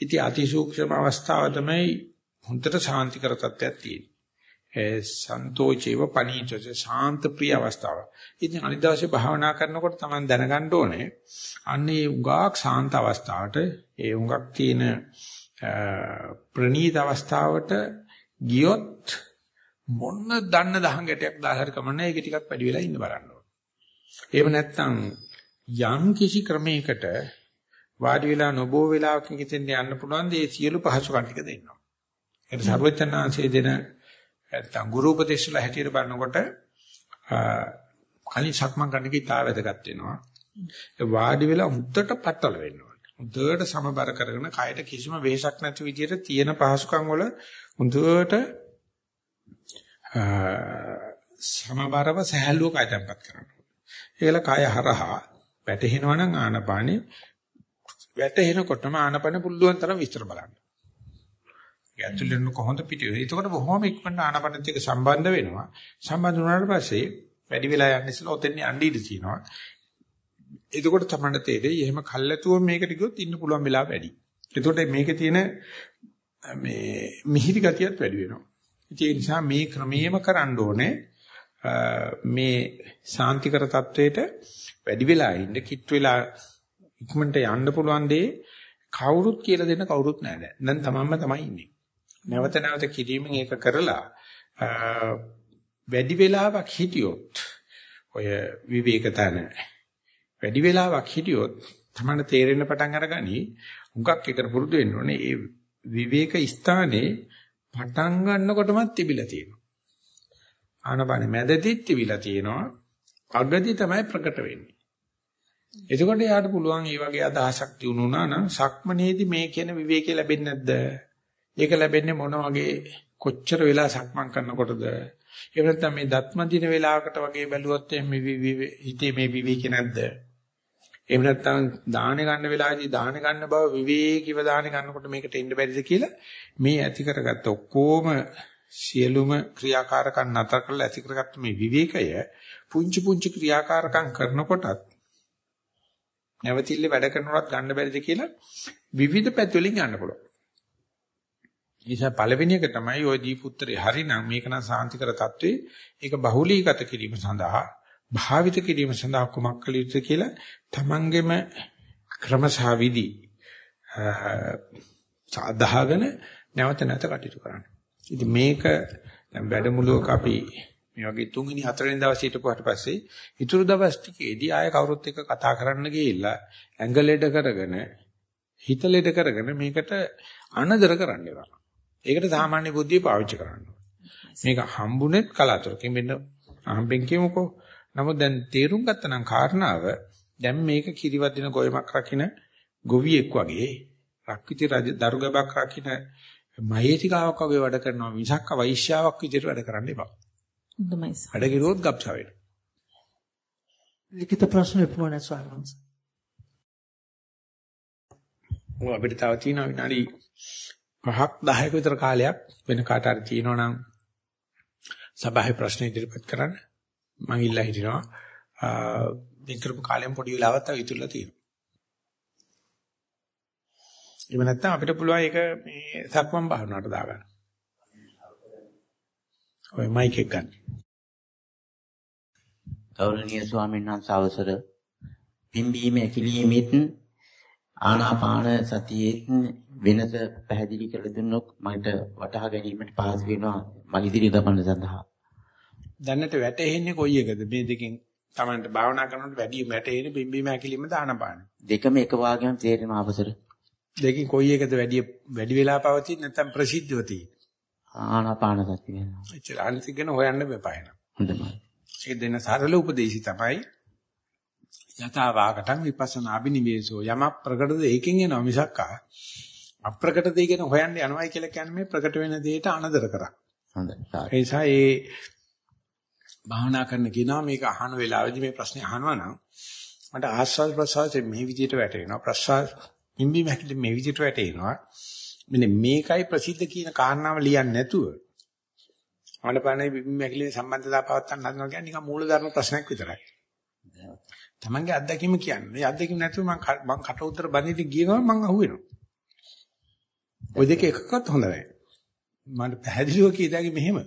ඉතින් අතිසූක්ෂම අවස්ථාව තමයි හොඳට සාන්තිකර තත්ත්වයක් තියෙන්නේ. ඒ සන්තෝෂේව පණීචස ශාන්ත ප්‍රිය අවස්ථාව. ඉතින් අනිත් දවසේ භාවනා කරනකොට තමයි දැනගන්න ඕනේ අන්නේ උඟාක් ශාන්ත අවස්ථාවට ඒ උඟක් තියෙන ප්‍රණීත අවස්ථාවට ගියොත් මොන්න දන්න දහංගටයක් දාලා හරි කමන්නේ ඒක ටිකක් වැඩි වෙලා ඉන්න බලන්න ඕනේ. එහෙම නැත්නම් යම් කිසි ක්‍රමයකට වාඩි වෙලා නොබෝ වෙලාවක ඉතින් යන්න පුළුවන් දේ සියලු පහසුකම් ටික දෙන්නවා. ඒක සර්වචනාංශයේ දෙන නැත්නම් ගුරු උපදේශලා හැටියට බලනකොට කලින් සක්මන් කරන්න කීතා වැදගත් වෙනවා. ඒ වාඩි වෙලා හුද්දට පట్టල වෙන්න ඕනේ. හුද්දට සමබර කරගෙන කයට කිසිම වෙහසක් නැති විදිහට තියෙන පහසුකම් වල හුද්දට සමබරව සහැල්ලුව කය තැම්පත් කරන්න. ඒකල කය හරහා වැටෙනවා නම් ආනපානෙ වැටෙනකොටම ආනපන පුළුවන් තරම් විස්තර බලන්න. ඇතුළෙන් කොහොමද පිටිය. එතකොට බොහොම ඉක්මනට ආනපනත් එක්ක සම්බන්ධ වෙනවා. සම්බන්ධ වුණාට පස්සේ වැඩි වෙලා යන්න ඉස්සෙල්ලා ඔතෙන් යන්න ඉඩ තියෙනවා. එතකොට තමයි තේරෙයි එහෙම කල්ැතුව මේකට ගියොත් ඉන්න පුළුවන් වෙලාව වැඩි. එතකොට මේකේ තියෙන මේ මිහිරි ගතියත් වැඩි වෙනවා. ඒ නිසා මේ ක්‍රමයේම කරන්න ඕනේ මේ සාන්තිකර තත්වයට වැඩි වෙලා ඉන්න කිට් වෙලා ඉක්මනට යන්න පුළුවන් දේ කවුරුත් කියලා දෙන්න කවුරුත් නැහැ දැන්. දැන් තමන්ම තමයි ඉන්නේ. නැවත නැවත කිරීමෙන් ඒක කරලා වැඩි වෙලාවක් හිටියොත් ඔය විවේක තන වැඩි වෙලාවක් හිටියොත් තමයි තේරෙන්න පටන් අරගනි. හුඟක් එකට පුරුදු වෙන්න ඕනේ. ඒ විවේක ස්ථානේ පටන් ගන්නකොටමත් තිබිලා තියෙනවා. ආනපානෙ මැදදිත් තිබිලා තියෙනවා. අගදි තමයි ප්‍රකට වෙන්නේ. එතකොට යාට පුළුවන් මේ වගේ අදහසක් තියුණුනා නම් සක්මනේදී මේ කියන විවේකී ලැබෙන්නේ නැද්ද? ඒක ලැබෙන්නේ මොන වගේ කොච්චර වෙලා සක්මන් කරනකොටද? එහෙම නැත්නම් මේ දත්ම දින වේලාවකට වගේ බැලුවොත් මේ හිතේ මේ විවේකී නැද්ද? එහෙම නැත්නම් දාහන ගන්න වෙලාවේදී දාහන ගන්න බව විවේකීව දාහන ගන්නකොට මේකට එන්න බැරිද කියලා මේ ඇති කරගත්ත ඔක්කොම සියලුම ක්‍රියාකාරකම් නතර කරලා ඇති කරගත්ත මේ විවේකය පුංචි පුංචි ක්‍රියාකාරකම් කරනකොටත් නැවතිල්ල වැඩ කරනවත් ගන්න බැරිද කියලා විවිධ පැති වලින් යන්න පුළුවන්. නිසා පළවෙනි එක තමයි ওই දීපුත්‍රේ හරිනම් මේක නම් සාන්තිකර தત્වේ ඒක බහුලීගත කිරීම සඳහා භාවිත කිරීම සඳහා කුමක් කළ යුතුද කියලා තමන්ගෙම ක්‍රමසා විදි සාදාගෙන නැවත නැවත කටයුතු කරන්න. ඉතින් මේක දැන් වැඩමුළුවක අපි මේ වගේ තුන්වෙනි හතරවෙනි දවසේ හිටපුවාට පස්සේ ඉතුරු දවස් ටිකේදී ආය කවුරුත් එක්ක කතා කරන්න ගිහිල්ලා ඇඟලෙඩ කරගෙන හිත ලෙඩ කරගෙන මේකට අනදර කරන්න එපා. ඒකට සාමාන්‍ය බුද්ධිය පාවිච්චි කරන්න. මේක හම්බුනේත් කලාතුරකින් වෙන්න අහම්බෙන් කියමුකෝ. නමුත් දැන් තේරුම් ගත්තනම් කාරණාව දැන් මේක කිරිවදින ගොයමක් රකින්න ගොවියෙක් වගේ රක්විති රජ දරුගබක් රකින්න මහේතිකාවක් වගේ වැඩ කරනවා මිසක් වෛශ්‍යාවක් විදිහට වැඩ කරන්න එපා. හොඳයි සර්. වැඩ කිරුවොත් ගබ්සා වෙනවා. ලිඛිත ප්‍රශ්න එපමණයි ස්වාමීන් වහන්සේ. ඔය අපිට තව තියෙනවා විනාඩි 5ක් 10ක විතර කාලයක් වෙන කාට හරි තියෙනවා නම් සභාවේ ප්‍රශ්න ඉදිරිපත් කරන්න මම ඉල්ලා හිටිනවා. මේ කරපු කාලෙම පොඩි වෙලාවක් තව ඉතුරුලා තියෙනවා. එහෙම නැත්නම් අපිට පුළුවන් ඒක මේ සක්මන් භාවනාවට දාගන්න. ඔය මයික් එක ගන්න. ගෞරවනීය ස්වාමීන් වහන්සේ අවසර පිම්බීම ඇකිලීමෙත් ආනාපාන සතියෙත් වෙනස පැහැදිලි කර දුන්නොත් මට වටහා ගැනීමට පහසු වෙනවා මම ඉදිරි ගමන සඳහා. දැනට වැටෙන්නේ කොයි එකද මේ දෙකෙන් Tamanට භාවනා කරනකොට වැඩි වැටෙන්නේ පිම්බීම ඇකිලිම දානපාන. දෙකම එක වාගේම තේරෙන අවසර. දෙකෙන් කොයි එකද වැඩි වැඩි වෙලා පවතින නැත්නම් ප්‍රසිද්ධව තියෙන්නේ? ආනාපාන සතිය වෙනවා. එච්චර අනිත් ගැන හොයන්න එන. හොඳයි. ඒ දෙන සරල උපදේශي තමයි යථා වාගටං විපස්සනා අබිනිවේසෝ යම ප්‍රකටද ඒකෙන් එනවා මිසක් අප්‍රකට දෙය ගැන හොයන්න යනවායි කියලා කියන්නේ මේ ප්‍රකට වෙන දෙයට අනදර කරා. හොඳයි. ඒ නිසා ඒ භාවනා කරන කෙනා මේක අහන වෙලාවේදී මේ ප්‍රශ්නේ අහනවා නම් මට ආස්වාද ප්‍රසවාසයේ මේ විදිහට වැටෙනවා ප්‍රසවාස ඉම්බි මහකිලි මේ විදිහට වැටෙනවා මෙන්න මේකයි ප්‍රසිද්ධ කියන කාරණාව ලියන්නේ නැතුව ආනපානයි ඉම්බි මහකිලි සම්බන්ධතාව පවත්තන්න හදනවා කියන්නේ නිකන් මූලධර්ම ප්‍රශ්නයක් විතරයි. තමන්ගේ අත්දැකීම කියන්නේ. මේ අත්දැකීම නැතුව මම මම කට උතර බඳින්න ගිය ගමන් මම අහුවෙනවා. ওই දෙක එකක්වත් හොඳ නැහැ. මට පැහැදිලිව කියදාගේ මෙහෙම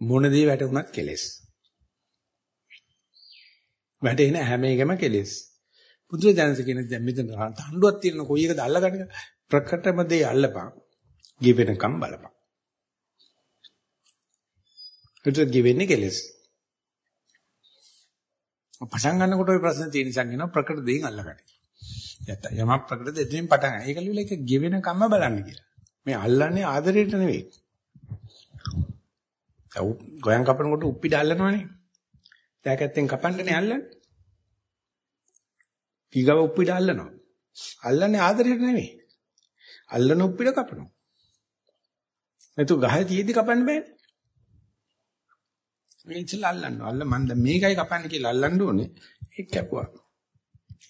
මොන දේ වැටුණත් කෙලෙස්. වැටෙන හැම එකම කෙලෙස්. බුදුරජාණන් කියන දැන් මෙතන තණ්ඩුවක් තියෙන කොයි එකද අල්ලගන්නේ ප්‍රකටම දේ අල්ලපන්. ගෙවෙනකම් බලපන්. ඒකට ගෙවෙන්නේ කෙලෙස්. පටන් ගන්නකොට ওই ප්‍රශ්න තියෙන නිසා කියනවා ප්‍රකට දෙයින් අල්ලගන්න. යත යමක් ප්‍රකට දෙයෙන් පටන් ගන්න. ඒක ලියලා ඒක ගෙවෙන කම බලන්න කියලා. මේ අල්ලන්නේ ආදරයට නෙවෙයි. ගෝයන් කපනකොට උප්පිට අල්ලනවනේ. දැකැත්තෙන් කපන්නනේ අල්ලන්නේ. ඊගව උප්පිට අල්ලනවා. අල්ලන්නේ ආදරයට නෙවෙයි. අල්ලන උප්පිට කපනවා. නැතු ගහේ තියෙදි කපන්න බෑනේ. මේ ඉතල අල්ලන්න. අල්ල මන් දැන් මේකයි කපන්න කියලා අල්ලන්න ඕනේ. ඒක කැපුවා.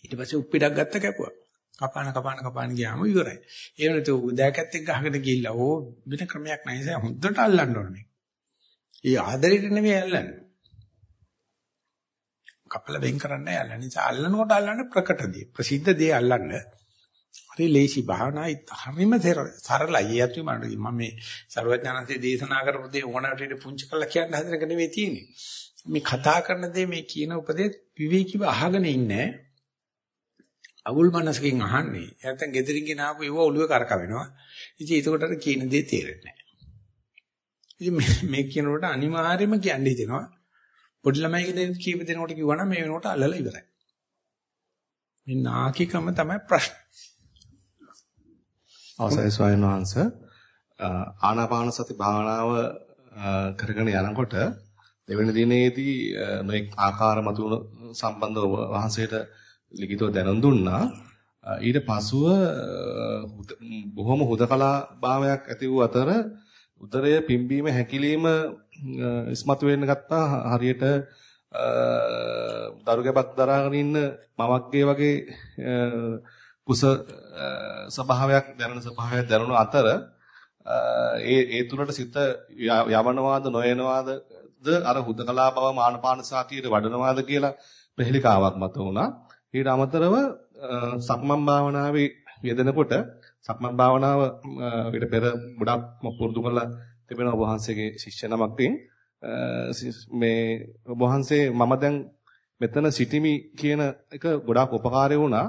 ඊට පස්සේ උප්පිටක් ගත්ත කැපුවා. කපාන කපාන කපාන ගියාම ඉවරයි. ඒ වෙනතු දැකැත්තෙක් ගහකට ගිහිල්ලා ඕ වෙන ක්‍රමයක් නැහැ. හොඳට අල්ලන්න ඕනේ. ඒ ආදරෙට නෙවෙයි අල්ලන්නේ. කපල වෙන් කරන්නේ අල්ලන්නේ. නිසා අල්ලනකොට අල්ලන්නේ ප්‍රකට දේ. ප්‍රසිද්ධ දේ අල්ලන්න. හරි ලේසි භාවනායි හරිම සරලයි. ඒත් මම මේ ਸਰවඥාන්සේ දේශනා කරපු දේ ඕනකට පුංචි කරලා කියන්න හදන එක නෙවෙයි තියෙන්නේ. මේ කතා කරන දේ මේ කියන උපදේ විවේකීව අහගෙන ඉන්නේ. අවුල් මනසකින් අහන්නේ. නැත්නම් gedirin ගෙන ආපු ඒව ඔළුවේ කරකවෙනවා. ඉතින් ඒකට අර කියන දේ තේරෙන්නේ නැහැ. ඉතින් මේ කියනකොට අනිවාර්යයෙන්ම කියන්න හිතෙනවා. පොඩි ළමයි කෙනෙක් කීප දෙනකොට කිව්වනම් මේ වෙනකොට අල්ලලා ඉවරයි. මේ නාකිකම තමයි ප්‍රශ්න. අවසරයි ස්වාමීන් වහන්ස ආනාපාන සති භාවනාව කරගෙන යනකොට දෙවෙනි දිනේදී නොඑක් ආකාර මතුවන සම්බන්ධව වහන්සේට ලිඛිතව දැනුම් දුන්නා ඊට පසුව බොහොම හුදකලා භාවයක් ඇති වූ අතර උදරය පිම්බීම හැකිලිම ඉස්මතු වෙන්න ගත්තා හරියට දරු ගැබක් දරාගෙන ඉන්න මවක්ගේ වගේ කුස ස්වභාවයක් දැනෙන ස්වභාවයක් දැනුණු අතර ඒ ඒ තුනට සිත යවනවාද නොයනවාද අර හුදකලා බව මානපාන සාතියේ වඩනවාද කියලා ප්‍රහෙලිකාවක් මත වුණා. ඊට අමතරව සක්මන් භාවනාවේ යෙදෙනකොට සක්මන් භාවනාව ඊට පෙර ගොඩක් පුරුදු කරලා තිබෙන ඔබ වහන්සේගේ ශිෂ්‍ය නමක් මේ ඔබ වහන්සේ මම දැන් මෙතන සිටිමි කියන එක ගොඩාක් උපකාරී වුණා.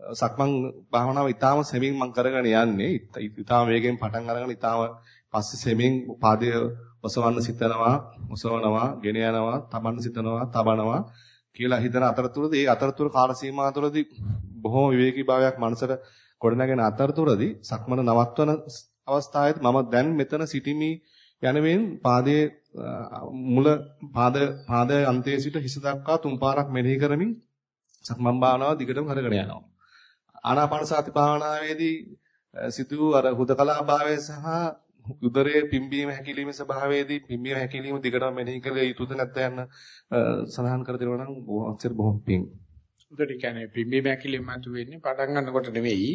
සක්මන් භාවනාව ඊටාම සෙමින් මම කරගෙන යන්නේ. ඊටාම වේගෙන් පටන් අරගෙන ඊටාම පස්සේ සෙමින් පාදය ඔසවන්න සිතනවා, ඔසවනවා, ගෙන යනවා, තබන්න සිතනවා, තබනවා කියලා හිතන අතරතුරදී ඒ අතරතුර කාල සීමාව තුළදී බොහොම විවේකී භාවයක් මනසට ගොඩනගෙන අතරතුරදී සක්මන නවත්වන අවස්ථාවේදී මම දැන් මෙතන සිටිමි යනුවෙන් පාදයේ මුල පාද පාදයේ අන්තයේ සිට හිස දක්වා තුන් පාරක් මෙනෙහි කරමින් සක්මන් භාවනාව දිගටම කරගෙන යනවා. ආනාපාන සති භාවනාවේදී සිදු අර හුදකලා භාවය සහ උදරයේ පිම්බීම හැකිලිම ස්වභාවයේදී පිම්බීම හැකිලිම දිගටම මෙනෙහි කළ යුතුද නැත්ද යන සඳහන් කර දෙනවා නම් බොහොම බොහොම පිං. උදේ කියන්නේ පිම්බීම හැකිලිම මතු වෙන්නේ පටන් ගන්නකොට නෙවෙයි.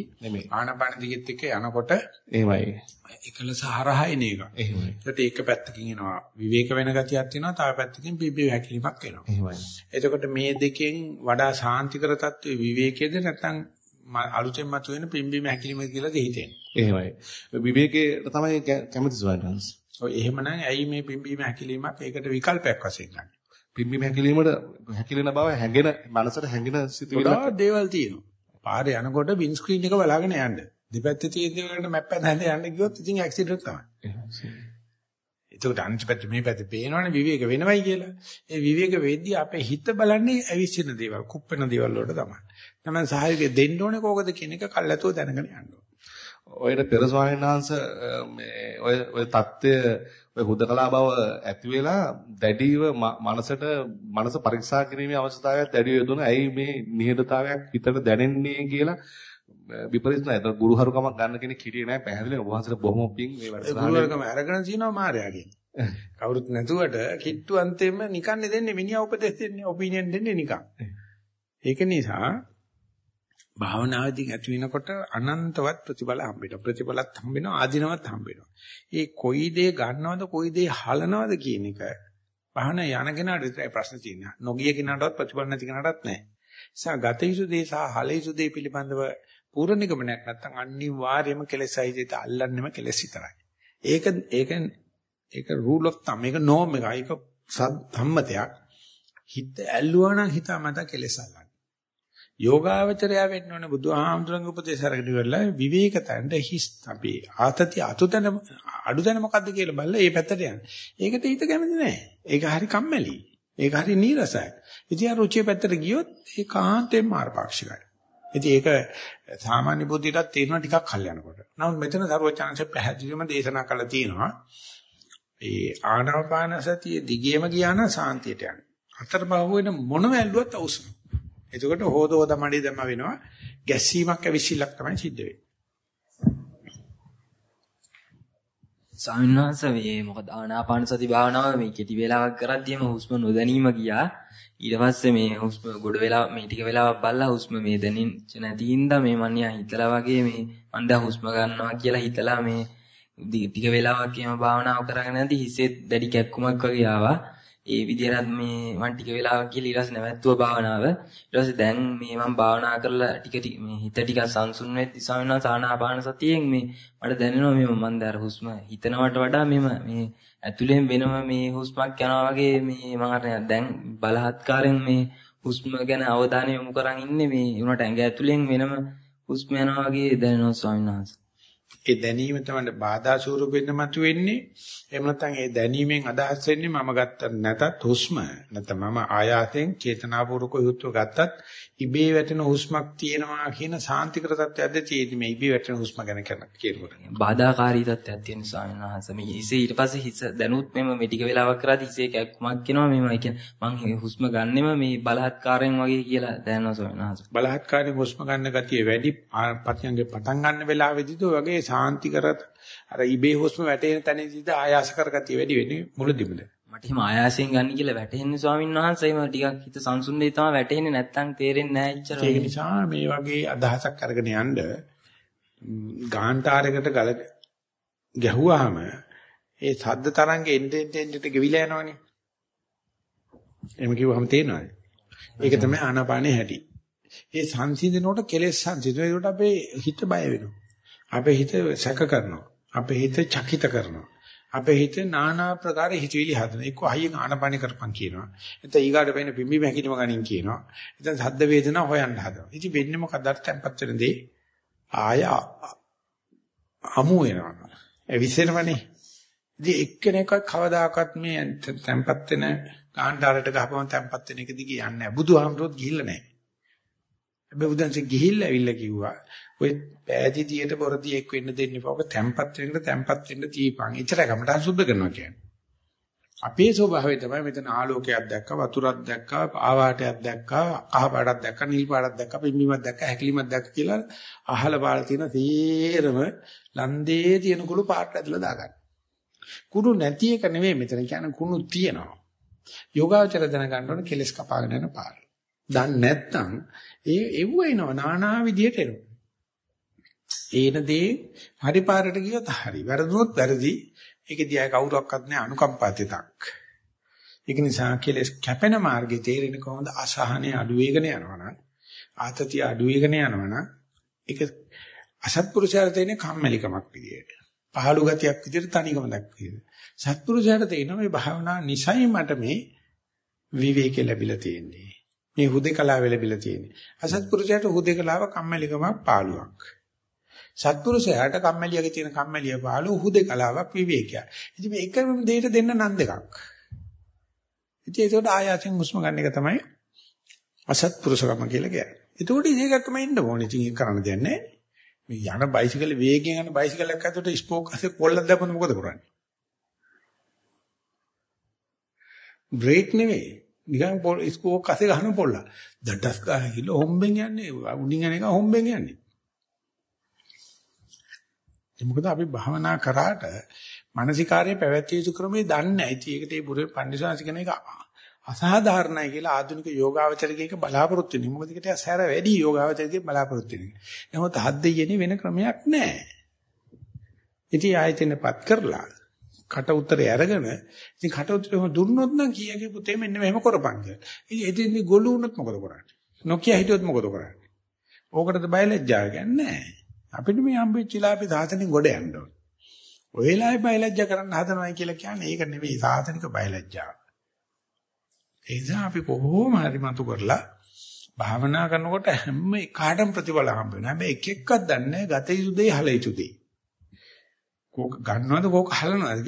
ආනාපාන දිගෙත් එක්ක යනකොට එහෙමයි. එකලස හරහා එන එක. එහෙමයි. ඒකට ඒක පැත්තකින් එනවා විවේක වෙන ගතියක් තියෙනවා තව පැත්තකින් පිම්බීම හැකිලිමක් එනවා. එහෙමයි. එතකොට මේ දෙකෙන් වඩා සාන්තිකර තත්ත්වයේ විවේකයේද නැත්නම් අලුතෙන් මතුවෙන පිම්බීම හැකිලිම කියලාද හිතෙන්නේ. එහෙමයි. විවේකයේ තමයි කැමති ස්වයංස්. ඔය එහෙමනම් ඇයි මේ පිම්බීම හැකිලිමක් ඒකට විකල්පයක් වශයෙන් ගන්න? පිම්බීම හැකිලීමට හැකිලෙන බව හැඟෙන මනසට හැඟෙන සිතුවිල්ල දේවල් තියෙනවා. පාරේ යනකොට වින් ස්ක්‍රීන් එක බලාගෙන යන්න. දෙපැත්තේ තියෙන දේවල්ට මැප් එක හැඳ යන්න ගියොත් ඉතින් ඇක්සිඩන්ට් තමයි. ඒකට අනිත් පැත්තේ මේ පැත්තේ පේනවනේ විවේක වෙනවයි කියලා. ඒ විවේක වෙද්දී අපේ හිත බලන්නේ ඇවිස්සෙන දේවල්, කුප්පෙන දේවල් වලට තමයි. තමයි සහයෝගය දෙන්න ඕනේ කෝකද කියන එක කල්ැතෝ දැනගෙන යන්න ඕනේ. ඔයන පෙර ස්වාමීන් වහන්සේ මේ ඔය ඔය தත්ත්වය ඔය හුදකලා බව ඇති වෙලා දැඩිව මනසට මනස පරීක්ෂා කිරීමේ අවශ්‍යතාවයක් දැඩිව යොදුන. ඇයි මේ නිහඬතාවයක් හිතට දැනෙන්නේ කියලා විපරීත නේද? ගුරුහරුකමක් ගන්න කෙනෙක් හිටියේ නැහැ. පැහැදිලිව ඔබ වහන්සේට බොහොම පිං මේ වැඩසටහන. ගුරුහරුකම අරගෙන තිනවා මාර්යාගෙන්. කවුරුත් නැතුවට කිට්ටු අන්තෙම නිකන් දෙන්නේ මිනිහා උපදෙස් දෙන්නේ ඔපිනියන් දෙන්නේ නිකන්. ඒක නිසා භාවනාවේදී ඇති වෙනකොට අනන්තවත් ප්‍රතිඵල හම්බෙනවා. ප්‍රතිඵලත් හම්බෙනවා, ආධිනවත් හම්බෙනවා. ඒ කොයි දේ ගන්නවද, කොයි දේ හලනවද කියන එක භාවන යන කෙනාට විතරයි ප්‍රශ්න තියෙන්නේ. නොගිය කෙනාටවත් ප්‍රතිඵල නැති කෙනාටත් නැහැ. නිසා ගත යුතු දේ සහ හල යුතු දේ පිළිබඳව පූර්ණ නිගමනයක් නැත්නම් අනිවාර්යයෙන්ම කෙලෙසයි දෙත අල්ලන්නෙම කෙලෙස් විතරයි. ඒක ඒක ඒක රූල් ඔෆ් තම් ඒක නෝම් එක. ඒක සම්මතයක්. හිත ඇල්ලුවා නම් හිතාමතා කෙලෙස් අල්ලන්න. යෝගාවචරය වෙන්න ඕනේ බුදුහාමුදුරන්ගේ උපදේශ අරගෙන ඉවරලා විවේකතෙන්ද හිස් අපි ආතති අතුතන අඩුදැන මොකද්ද කියලා බලලා ඒ පැත්තට යන්න. ඒකට හිත කැමති නැහැ. ඒක හරි කම්මැලි. ඒක හරි නීරසයි. ඉතින් අර රුචිය පැත්තට ගියොත් ඒ කාන්තෙන් මාර්ගපාක්ෂිකයි. ඉතින් ඒක සාමාන්‍ය බුද්ධියටත් තේරෙනවා ටිකක් කල් යනකොට. නමුත් මෙතන සරුවචාන්සේ පැහැදිලිවම දේශනා කළා තියෙනවා. ඒ ආනාපාන සතිය දිගේම ගියා නම් සාන්තියට යනවා. අතරමහුව වෙන මොනම ඇල්ලුවත් අවශ්‍යයි. එතකොට හොද හොද මඩේ දැම්ම වෙනවා. ගැස්සීමක් ඇවිසිල්ලක් තමයි සිද්ධ වෙන්නේ. ස්වාමීන් වහන්සේ මේ මොකද ආනාපාන සති භාවනාව මේ කෙටි වෙලාවක් කරද්දිම හුස්ම නොදැනීම ගියා. ඊට පස්සේ මේ හුස්ම ගොඩ වෙලා මේ ටික වෙලාවක් බලලා හුස්ම මේ දැනින්ච නැති හින්දා මේ මන් හිතලා වගේ මේ මන් දැන් හුස්ම ගන්නවා කියලා හිතලා මේ ටික වෙලාවක් එහෙම භාවනාව කරගෙන නැති හිසෙත් දැඩි කැක්කුමක් වගේ ආවා. ඒ විදිහට මේ මම ටික වෙලාවක් කියලා ඊට පස්සේ නැවැත්තුව භාවනාව. ඊට පස්සේ දැන් මේ මම භාවනා කරලා ටික ටික මේ හිත ටික සංසුන් වෙද්දි ස්වාමීන් වහන්සේ ආනාපාන සතියෙන් මේ මට දැනෙනවා මේ මම දැන් හුස්ම හිතනවට වඩා මෙම මේ ඇතුලෙන් වෙනම මේ හුස්මක් යනවා වගේ මේ මම අර දැන් බලහත්කාරයෙන් මේ හුස්ම ගැන අවධානය යොමු කරන් ඉන්නේ මේ උනට ඇඟ ඇතුලෙන් වෙනම හුස්ම යනවා වගේ දැනෙනවා ස්වාමීන් වහන්සේ. ඒ දැනීම තමයි බාධා ස්වරූපෙන්න මතුවෙන්නේ. එහෙම නැත්නම් ඒ දැනීමෙන් අදහස් වෙන්නේ මම ගත්ත නැතත් හුස්ම නැත්නම් මම ආයාසයෙන් චේතනාපූර්වක යුත්ව ගත්තත් ඉබේ වැටෙන හුස්මක් තියෙනවා කියන සාන්තිකර තත්ත්වයක්ද තියෙන්නේ මේ ඉබේ වැටෙන හුස්ම ගැන කියනකොට. බාධාකාරී තත්ත්වයක් තියෙන ස්වාමීන් වහන්සේ. මේ ඉසේ ඊට පස්සේ හිස දැනුත් මෙම මේ ටික වෙලාවක් කරාදී ඉසේ කැක්කමක් කියනවා මෙම ඒ කියන්නේ මං හුස්ම ගන්නෙම මේ බලහත්කාරයෙන් වගේ කියලා දැනනවා ස්වාමීන් වහන්සේ. බලහත්කාරයෙන් හුස්ම ගන්න ගතිය වැඩි පතියන්ගේ පටන් ගන්න වෙලාවෙදිද වගේ සාන්තිකර අර ඉබේ හුස්ම වැටෙන තැනදීද ආයාස කරගතිය වැඩි වෙන්නේ මුලදිමද. මට එහෙම ආයාසයෙන් ගන්න කියලා වැටෙන්නේ ස්වාමීන් වහන්සේ එහෙම ටිකක් හිත සංසුන් දෙයි තමයි වැටෙන්නේ නැත්තම් තේරෙන්නේ නැහැ. ඒක නිසා මේ වගේ අදහසක් අරගෙන යන්න ගාන්ටාරයකට ගල ගැහුවාම ඒ සද්ද තරංගෙ එන්නේ එන්නේ ගෙවිලා යනවනේ. එහෙම කිව්වහම තේරෙනවද? ඒක තමයි ආනාපානේ හැටි. ඒ සංසිඳනකොට කෙලෙස් සංසිඳන. ඒකට අපේ හිත බය වෙනවා. අපේ හිත සැක කරනවා. අපේ හිත චකිත කරනවා. අපේ හිත নানা ප්‍රකාර හිතවිලි හදන. එක්ක හයියෙන් ආනපනි කරපන් කියනවා. එතන ඊගාට වෙන පිම්බි මැකිලිම ගනින් කියනවා. එතන සද්ද වේදනා හොයන්න හදනවා. ඉතින් වෙන්නේ මොකද අර tempat වෙන දේ ආය අමු වෙනවා. ඒ විශේෂමනේ. ඉතින් එක්කෙනෙක්වත් කවදාකවත් මේ tempat වෙන කාණ්ඩාරයට ගහපම tempat වෙන එක දිගේ යන්නේ නැහැ. බුදුහාමුදුරුවෝ ගිහිල්ලා නැහැ. හැබැයි බුදුන්සේ ගිහිල්ලා ඇවිල්ලා කිව්වා ඔය පෑදීතියට බොරදියෙක් වෙන්න දෙන්න එපා. ඔබ තැම්පත් වෙන්න තැම්පත් වෙන්න තීපන්. එච්චරයි කමටහන් සුද්ධ කරනවා කියන්නේ. අපේ ස්වභාවය තමයි මෙතන ආලෝකයක් දැක්කා, වතුරක් දැක්කා, ආවාටයක් දැක්කා, කහ පාටක් දැක්කා, නිල් පාටක් දැක්කා, පිම්බීමක් දැක්කා, හැකිලිමක් දැක්කා කියලා අහල පාල තියෙන තීරම ලන්දේ තියෙන කුළු පාට ඇදලා දාගන්න. කුණු නැති එක නෙවෙයි මෙතන කියන්නේ කුණු තියෙනවා. යෝගාචර දැනගන්න ඕන කෙලස් කපාගෙන යන පාර. දන්නේ නැත්නම් ඒ එව්ව එනවා නානා විදියට එනවා. ඒන දේ හරි පාරට ගියොත් හරි. වැරදුනොත් වැරදි. ඒක දිහා කවුරක්වත් නැහැ අනුකම්පාතිතක්. ඒක නිසා කෙලස් කැපෙන මාර්ගේ තේරෙන්නේ කොහොමද අසහනේ අඩු වෙගෙන යනවනම් ආතතිය අඩු වෙගෙන යනවනම් ඒක අසත්පුරුෂයාට තියෙන කම්මැලිකමක් විදියට. පහළු ගතියක් විදියට තනිකම දක්වනවා. සත්පුරුෂයාට තියෙන මේ භාවනා නිසයි මට මේ විවේකේ ලැබිලා තියෙන්නේ. මේ හුදේකලාව ලැබිලා තියෙන්නේ. අසත්පුරුෂයාට හුදේකලාව කම්මැලිකමක් පාළුවක්. සත්පුරුෂයාට කම්මැලියගේ තියෙන කම්මැලිය පාළු හුදේකලාවක් විවේකයක්. ඉතින් මේ එකම දෙයට දෙන්න නම් දෙකක්. ඉතින් ඒකට ආයාසෙන් හුස්ම ගන්න එක තමයි අසත්පුරුෂකම කියලා කියන්නේ. ඒකට ඒකක්ම ඉන්න ඕනේ. ඉතින් ඒක කරන්න දෙයක් නැහැ. මේ යන බයිසිකල් වේගයෙන් යන බයිසිකලයක් අතට ස්පෝක් අසේ කොල්ලක් දැම්මම මොකද කරන්නේ? බ්‍රේක් නෙවෙයි. නිකන් පොල් ස්කෝක් අසේ ගහන පොල්ල. දඩස් ගහ කියලා හොම්බෙන් යන්නේ. උඩින් යන එක හොම්බෙන් යන්නේ. ඒ මොකද අපි භවනා කරාට මානසිකාර්යය පැවැත්විය යුතු ක්‍රමේ දන්නේ නැහැ. ඉතින් ඒකට ඒ බුරේ පඬිසාංශ කියන එක අසාධාරණයි කියලා ආධුනික යෝගාවචරකේක බලාපොරොත්තු වෙන්නේ. මොකද ඒකට සැර වැඩි යෝගාවචරකේ බලාපොරොත්තු වෙන්නේ. නමුත් හත් දෙයියනේ වෙන ක්‍රමයක් නැහැ. ඉතින් ආයතනපත් කරලා කට උත්තරේ අරගෙන ඉතින් කට උත්තරේ දුන්නොත් නම් කීයගේ පුතේ මෙන්න මෙහෙම කරපන් කියලා. ඉතින් එදින්දි ගොළු වුණොත් මොකද කරන්නේ? නොකිය හිටියොත් මොකද කරන්නේ? ඕකටද බයලජ්ජා ගන්නේ නැහැ. අපිට මේ හම්බෙච්චිලා අපි සාසනෙන් ගොඩ යන්න ඕනේ. ඔය වෙලාවේ බයලජ්ජා කරන්න හදනවයි කියලා කියන්නේ ඒක නෙවෙයි සාසනික බයලජ්ජාව. ඒ නිසා අපි කොහොම හරි මතු කරලා භාවනා කරනකොට හැම එකටම ප්‍රතිඵල හම්බ වෙනවා. හැබැයි එක එකක් දන්නේ ගත යුතු දේ හල යුතු දේ. කෝක ගන්නවද කෝක හලනවද?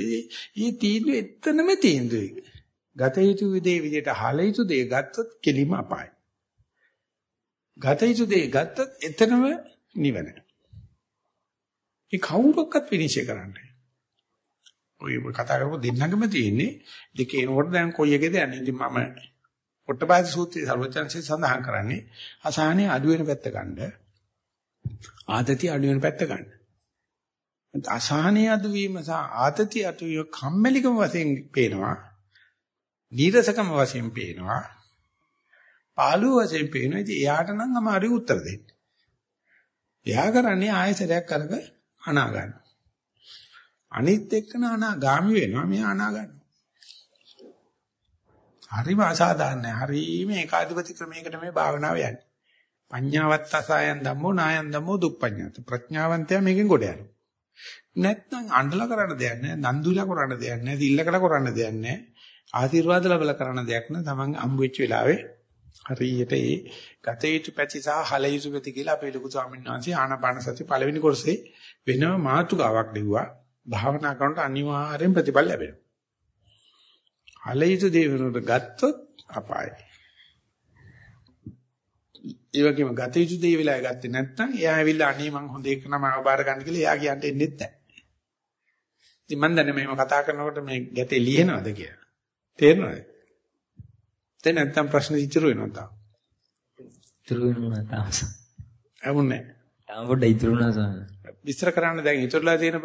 ඊ තීන්දුව එතනම තීන්දුවයි. ගත යුතු දේ විදිහට හල යුතු දේ ගත්තොත් කෙලිම අපායයි. ගත යුතු දේ ගත්තොත් එතනම නිවන. ඒ කවුරක්වත් විනිශ්චය කරන්නේ ඔය කතා කරපු දෙන්නගම තියෙන්නේ දෙකේ එනකොට දැන් කොයි එකේද යන්නේ. ඉතින් මම පොට්ටපාද සූත්‍රයේ සර්වචන්සේ සඳහන් කරන්නේ අසහනේ අඩු වෙන පැත්ත ගන්න. ආතතිය අඩු වෙන පැත්ත ගන්න. අසහනේ අඩු වීම සහ ආතතිය අඩු වීම කම්මැලිකම වශයෙන් පේනවා. නීරසකම වශයෙන් පේනවා. පාළුව වශයෙන් පේනවා. ඉතින් එයාට නම් අමාරු උත්තර දෙන්න. එයා කරන්නේ ආයසරයක් කරක අනා ගන්න. අනිත් එක්කන අනාගාමි වෙනවා මෙයා අනා ගන්නවා. හරිම අසාධාරණයි. හරිම ඒකාධිපති ක්‍රමයකට මේ භාවනාව යන්නේ. පඤ්ඤාවත් අසයන් ධම්මෝ නායන් ධම්මෝ දුප්පඤ්ඤාත. ප්‍රඥාවන්තයා මේකෙන් ගොඩ යනවා. නැත්නම් අඬලා කරන්න දෙයක් නැහැ, නන්දුලා කරන්න දෙයක් නැහැ, දිල්ලකට කරන්න දෙයක් නැහැ. ආශිර්වාද ලැබලා කරන්න දෙයක් නැහැ. Taman අම්බු වෙච්ච වෙලාවේ හරියට ඒ ගත යුතු පැති සහ හල යුතු පැති කියලා අපේ ලොකු ස්වාමීන් වහන්සේ ආනාපාන සති පළවෙනි කොටසේ වෙනම මාතෘකාවක් දෙවුවා. භාවනා කරනකොට අනිවාර්යෙන් ප්‍රතිඵල ලැබෙනවා. හල යුතු දේ වෙනුවට ගත්තොත් අපායයි. ඒ වගේම ගත යුතු දේ වෙලාව ගත්තේ නැත්නම් එයා ඇවිල්ලා අනේ මං හොඳ එක නම අවබාර ගන්න කියලා එයා කියන්න එන්නෙත් නැහැ. ඉතින් මන් දන්නේ මේව කතා කරනකොට මේ ගැටේ ලියනවද කියලා. තේරෙනවද? දැන් නැත්තම් ප්‍රශ්න ඉතුරු වෙනවා තාම. ඉතුරු වෙනවා තාම. ඇහුන්නේ තාම පොඩ්ඩක් ඉතුරු වුණා සමහර. විස්තර කරන්න දැන් ඉතුරුලා තියෙන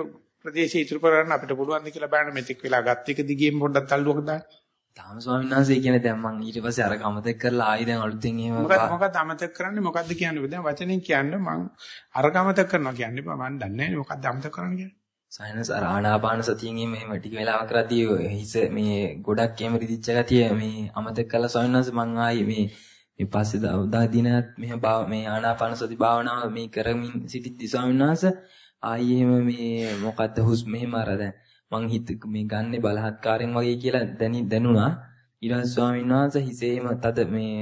ප්‍රදේශය ඉතුරු කරන්න අපිට පුළුවන් ද කියලා බලන්න මෙතෙක් වෙලා ගත් එක දිගින් පොඩ්ඩක් තල්ලුවක දාන්න. තාම ස්වාමීන් වහන්සේ කියන්නේ දැන් මම ඊට පස්සේ අර කමතෙක් කරලා ආයි දැන් අලුතෙන් එහෙම මොකද මොකද අමතක කරන්නේ මොකද්ද කියන්නේ දැන් වචනෙන් කියන්නේ මං අර කමතක කරනවා කියන්නේ මම දන්නේ නැහැ මොකද්ද අමතක කරන්නේ කියන්නේ. සයනස් අර ආනාපාන සතියෙන් එහෙම ටික වෙලාවක් කරද්දී හිස මේ ගොඩක් එහෙම රිදිච්ච ගතිය මේ අමතක කළා ස්වාමීන් වහන්සේ මං ආයි මේ මේ පස්සේ දවදා දිනත් මෙහෙම මේ ආනාපාන සති භාවනාව මේ කරමින් සිටිද්දි ස්වාමීන් වහන්සේ ආයි එහෙම මේ මොකද්ද හුස්ම මෙහෙම අර දැන් මං හිත මේ ගන්නෙ බලහත්කාරයෙන් වගේ කියලා දැනි දැනුණා ඊට ස්වාමීන් වහන්සේ හිසේම තද මේ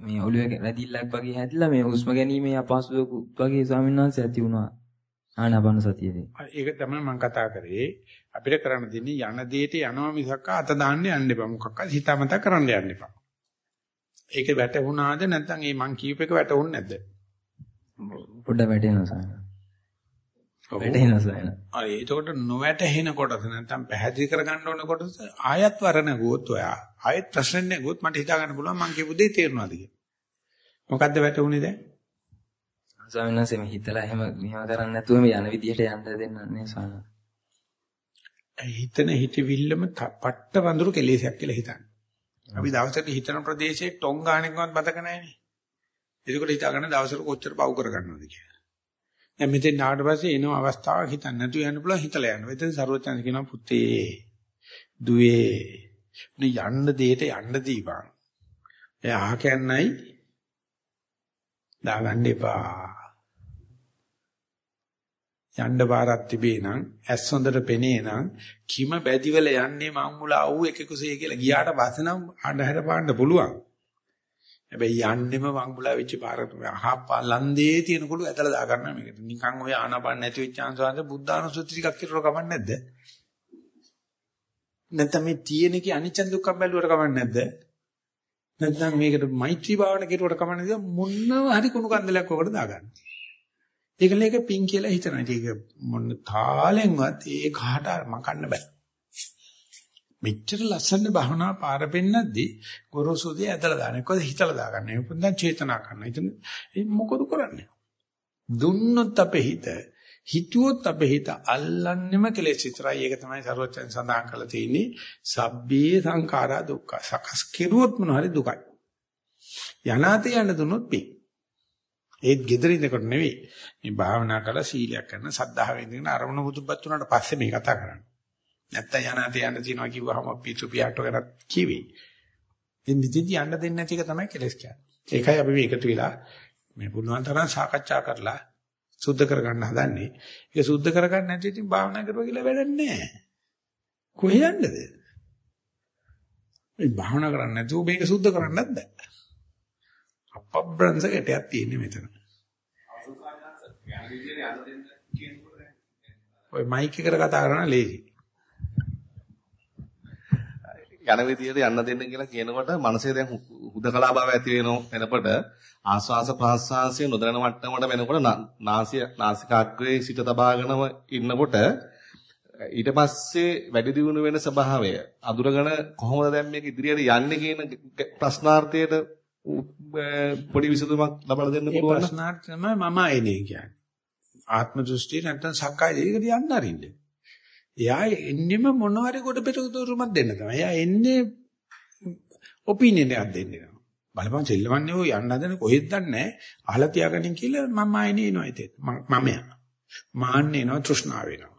මේ ඔළුවේ රැදිල්ලක් වගේ හැදිලා මේ හුස්ම ගැනීමේ අපහසුතාවක් වගේ ස්වාමීන් වහන්සේ ඇති වුණා ආනාපාන සතියේදී. ඒක තමයි මම කතා කරේ. අපිට කරන්න දෙන්නේ යන දෙයට යනවා මිසක් අත දාන්න යන්න එපා. මොකක්ද හිතාමතා කරන්න යන්න එපා. ඒක වැටුණාද නැත්නම් මේ මං කියූප එක වැටුන්නේ නැද්ද? පොඩ්ඩ වැටෙනවා සායන. වැටෙනවා සායන. අය ඒකට නොවැටෙන කොටස නැත්නම් පැහැදිලි කරගන්න ඕන කොටස ආයත් වරණ ගොත් ඔයා. ආයත් ප්‍රශ්නේ ගොත් මට හිතා ගන්න පුළුවන් මං කියපු දේ තේරුණාද කියලා. මොකද්ද වැටුනේ දැන්? ස්වාමීන් වහන්සේ මේ හිතලා එහෙම මෙහෙම කරන්නේ නැතුව මේ යන විදියට යන්න දෙන්නන්නේ ස්වාමීන්. හිතන හිතවිල්ලම පට්ට වඳුරු කෙලෙසයක් කියලා හිතන්නේ. අපි දවසට හිතන ප්‍රදේශයේ ටොං ගානකවත් මතක නැහැනේ. ඒකට හිතා ගන්න දවසට කොච්චර පව් කර ගන්නවද කියලා. දැන් මෙතෙන් ආවට පස්සේ එන අවස්ථාවක් හිතන්න නැතුව යන්න පුළුවන් හිතලා යන්න. එතන සරුවචන කියනවා පුතේ දුවේ නේ යන්න දෙයට යන්න දීපන්. එයා ආකයන්යි දාගන්න එපා. යන්න බාරක් තිබේ නම් ඇස් හොඳට පෙනේ නම් කිම බැදිවල යන්නේ මං මුල අවු එකකුසේ කියලා ගියාට පස්සේ නම් අඳුර පාන්න පුළුවන්. හැබැයි යන්නෙම මං මුල වෙච්ච පාරට අහපා ලන්දේ තියෙන කුළු ඇදලා දා ගන්නවා මේකට. නිකන් ඔය ආනපන නැති වෙච්ච අංශවන්ද බුද්ධානුසුති ටිකක් කියලා කමන්නේ නැද්ද? නැත්නම් මේ තියෙනකේ අනිච්ච දුක්ඛ බැලුවට කමන්නේ නැද්ද? නැත්නම් මේකට මෛත්‍රී භාවන කෙරුවට කමන්නේ නැද්ද? මොනව හරි කුණු කන්දලයක් ඔකට දාගන්න. ඒකල එක පිං කියලා හිතනවා. ඒක මොන තාලෙන්වත් ඒ කාට මකන්න බෑ. මෙච්චර ලස්සන භවනා පාර පෙන්නද්දී ගොරෝසුදී ඇදලා දාන එකද හිතලා දාගන්න. ඒක පොඩ්ඩක් චේතනා කරන්න. ඉතින් මොකද කරන්නේ? දුන්නොත් අපේ හිත හිතුවොත් අපේ හිත අල්ලන්නෙම කෙලෙස් විතරයි. ඒක තමයි සරුවචන් සඳහන් කරලා තියෙන්නේ. සබ්බේ සංඛාරා දුක්ඛ. සකස් කෙරුවොත් මොන හරි දුකයි. යනාතේ යන්න දුන්නොත් පිං. ඒත් gedara ඉඳකොට නෙවෙයි. මේ භාවනා කරලා සීලයක් කරන සද්ධාවෙන් ඉඳගෙන අරමුණ මුදුපත් උනාට පස්සේ මේ කතා කරන්නේ. නැත්තම් යනාතේ යන්න තියනවා කිව්වහම පිටු පියාට කරත් කිවි. ඉතින් මෙතෙන්දි යන්න දෙන්නේ නැති එක තමයි කෙලස් කියන්නේ. ඒකයි අපි මේ එකතු වෙලා මේ පුණුවන් තරම් සාකච්ඡා කරලා සුද්ධ කරගන්න හදන්නේ. ඒක සුද්ධ කරගන්න නැති ඉතින් භාවනා කරුවා කියලා වැඩක් නැහැ. කොහේ යන්නද? මේ භාවනා කරන්නේ නැතුව මේක සුද්ධ කරන්නත් බෑ. අපබ්‍රංශ ගැටයක් තියෙන්නේ මෙතන. ඔය මයික් එකට කතා කරන ලේසි. යන විදියට යන්න දෙන්න කියලා කියනකොට මනසේ දැන් හුදකලා බව ඇති වෙනව වෙනකොට ආස්වාස ප්‍රාස්වාසය නොදැන මට්ටමකට වෙනකොට නාසිය නාසිකාග්‍රේ සිට තබාගෙනම ඉන්නකොට ඊට පස්සේ වැඩි දියුණු වෙන ස්වභාවය අඳුරගෙන කොහොමද දැන් මේක ඉදිරියට යන්නේ කියන ප්‍රශ්නාර්ථයට පොඩි විසඳුමක් ලබා දෙන්න පුළුවන් ප්‍රශ්නාර්ථ තමයි මම එනේ කියන්නේ. ආත්ම දෘෂ්ටි නැත්නම් සක්කාය දිගට යන්න අරින්න. එයා එන්නෙම මොනවාරි කොට පිටුතුරුමක් දෙන්න තමයි. එයා එන්නේ ඔපිනියන් එකක් දෙන්න. බලපන් සෙල්ලමන්නේ ඔය යන්න හදන කොහෙද දන්නේ අහලා තියාගනින් කියලා මම ආයෙනේ එනවා ඉතින්. මම යා. මාන්නේ එනවා තෘෂ්ණාව වෙනවා.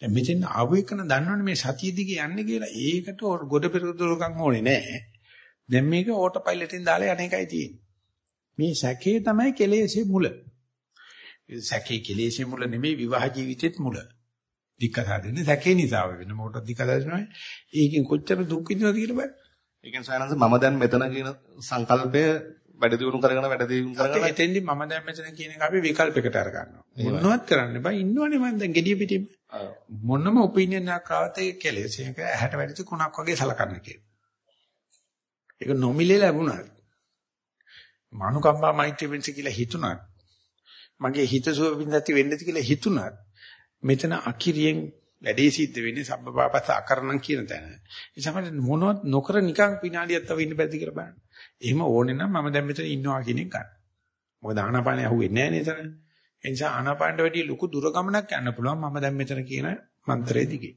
දැන් මෙතෙන් ආව එකන දන්නවනේ මේ සතිය දිගේ යන්නේ කියලා. ඒකට ගොඩ පිටුතුරුකම් ඕනේ නැහැ. දැන් මේක ඕටෝ පයිලට් එකෙන් දාලා යන එකයි තියෙන්නේ. මේ සැකේ තමයි කෙලෙසේ මුල. සැකේ කෙලෙසේ මුල නෙමෙයි විවාහ ජීවිතෙත් මුල. දික්කසා දෙන්නේ සැකේ නිසා වෙන මොකට දික්කසා දෙනවා. ඒකෙන් කොච්චර දුක් විඳිනවද කියලා බලන්න. ඒ කියන්නේ සයනන්ස මම දැන් මෙතන කියන සංකල්පය වැඩි දියුණු කරගෙන වැඩි දියුණු කරගෙන එතෙන්දි මම දැන් මෙතන කියන එක අපි විකල්පයකට අර ගන්නවා. මොනවත් කරන්න බෑ ඉන්නවනේ මම දැන් gediya පිටින්. මොනම ඔපිනියන් එකක් ආවත් ඒක කෙලෙස් එක ඇහැට වැඩිච්ච කුණක් වගේ සලකන්න කියනවා. ඒක නොමිලේ ලැබුණා. මානුකම්පා මෛත්‍රී වෙන්ස කියලා හිතුණා. මගේ හිත සුව බින්දති වෙන්නද කියලා හිතුණා. මෙතන අකිරියෙන් වැඩේ සිද්ධ වෙන්නේ සබ්බපාපස අකරණම් කියන තැන. ඒ සමහර මොනවත් නොකර නිකන් විනාඩියක් තව ඉන්න බැරිද කියලා බලන්න. එහෙම ඕනේ නම් මම දැන් මෙතන ඉන්නවා කියන එක ගන්න. මොකද ආනාපානිය අහුවෙන්නේ නැහැ නේද? ඒ නිසා ආනාපානට වැඩිය ලොකු දුර ගමනක් යන්න පුළුවන් මම දැන් මෙතන කියන මන්ත්‍රයේ දිගේ.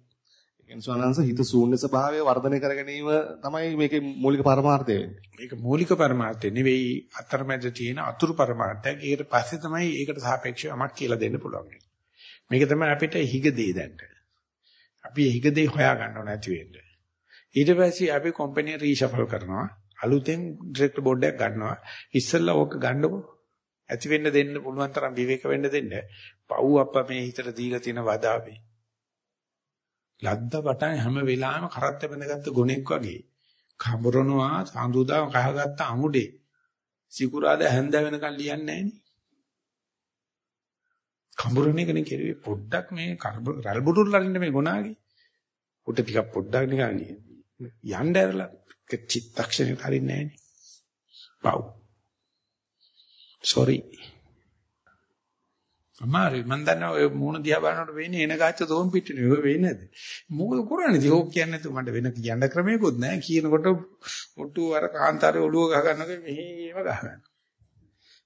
කියන්නේ සෝනංශ හිත ශූන්‍ය ස්වභාවය වර්ධනය කර ගැනීම තමයි මේකේ මූලික පරමාර්ථය වෙන්නේ. මේක මූලික පරමාර්ථය නෙවෙයි අතරමැද තියෙන අතුරු පරමාර්ථයක්. ඊට පස්සේ තමයි ඒකට සාපේක්ෂව යමක් කියලා දෙන්න පුළුවන්. මේක තමයි අපිට හිගදේ දැන්න. අපි හිගදේ හොයා ගන්නව නැති වෙන්නේ. ඊට පස්සේ අපි කම්පැනි රීෂෆල් කරනවා. අලුතෙන් ඩිරෙක්ටර් බෝඩ් එකක් ගන්නවා. ඉස්සෙල්ලා ඕක ගන්නකො. ඇති වෙන්න දෙන්න පුළුවන් තරම් විවේක වෙන්න දෙන්න. පව් අප්පා මේ හිතට දීලා තියෙන වදාවේ. ලද්ද වටන් හැම වෙලාවෙම කරත්ත බැඳගත්ත ගොනෙක් වගේ කඹරනවා සඳුදා කහගත්ත අමුඩේ සිකුරාද හැන්ද වෙනකන් ලියන්නේ නැහෙනි කඹරණ එකනේ කෙරුවේ පොඩ්ඩක් මේ රල් බුදුරු ලරින්න මේ ගොනාගේ උට ටිකක් පොඩ්ඩක් නිකන් යන්න ඇරලා චිත්තක්ෂණේ හරින්නේ නැහෙනි පව්. Sorry. අමාරුයි. මම දන්නවා ඔය මූණ දිහා බලනකොට වෙන්නේ එන ගාච්ච තෝම් පිටිනේ. ඔය වෙන්නේ නැද්ද? මොකද කරන්නේ? ඉතින් ඕක කියන්නේ නැතුව මට වෙන කියන්න ක්‍රමයක්වත් නැහැ. කියනකොට ඔට්ටු අර කාන්තාරේ ඔළුව ගහ ගන්නකොට මෙහෙම ගහ ගන්න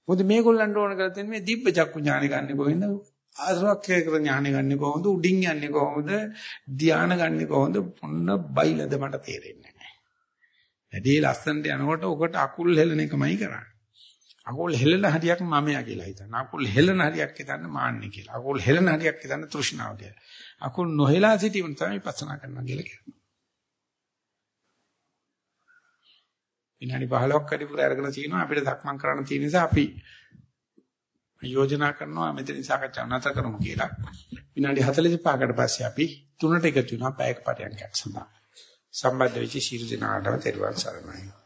මොකද මේගොල්ලන්ට ඕන කරලා තියෙන්නේ මේ දිබ්බ චක්කු ඥානෙ ගන්න කොහෙන්ද ආශ්‍රක්ෂය කර ඥානෙ ගන්න කොහොමද උඩින් යන්නේ කොහොමද ධානය ගන්න කොහොමද මොන්න බයිලද මට තේරෙන්නේ නැහැ වැඩි ලස්සනට යනකොට ඔකට අකුල් හෙලන එකමයි කරන්නේ අකුල් හෙලන හරියක් මමයා කියලා හිතන්න. අකුල් හෙලන හරියක් හිතන්න මාන්නේ කියලා. අකුල් හෙලන හරියක් හිතන්න තෘෂ්ණාව කියලා. අකුල් නොහෙලා සිටීම තමයි පස්සනා කරනවා කියලා කියන්නේ. විනාඩි 15ක් වැඩිපුර අරගෙන තිනවා අපිට සක්මන් කරන්න තියෙන නිසා අපි යෝජනා කරනවා මෙතන සාකච්ඡා නැතර කරමු කියලා. විනාඩි 45කට පස්සේ අපි තුනට එකතු වෙනවා පැයක පරයන්කයක් සඳහා. සම්බන්ධ වෙච්ච ශීර්ෂ දිනාටම තෙරුවන් සරණයි.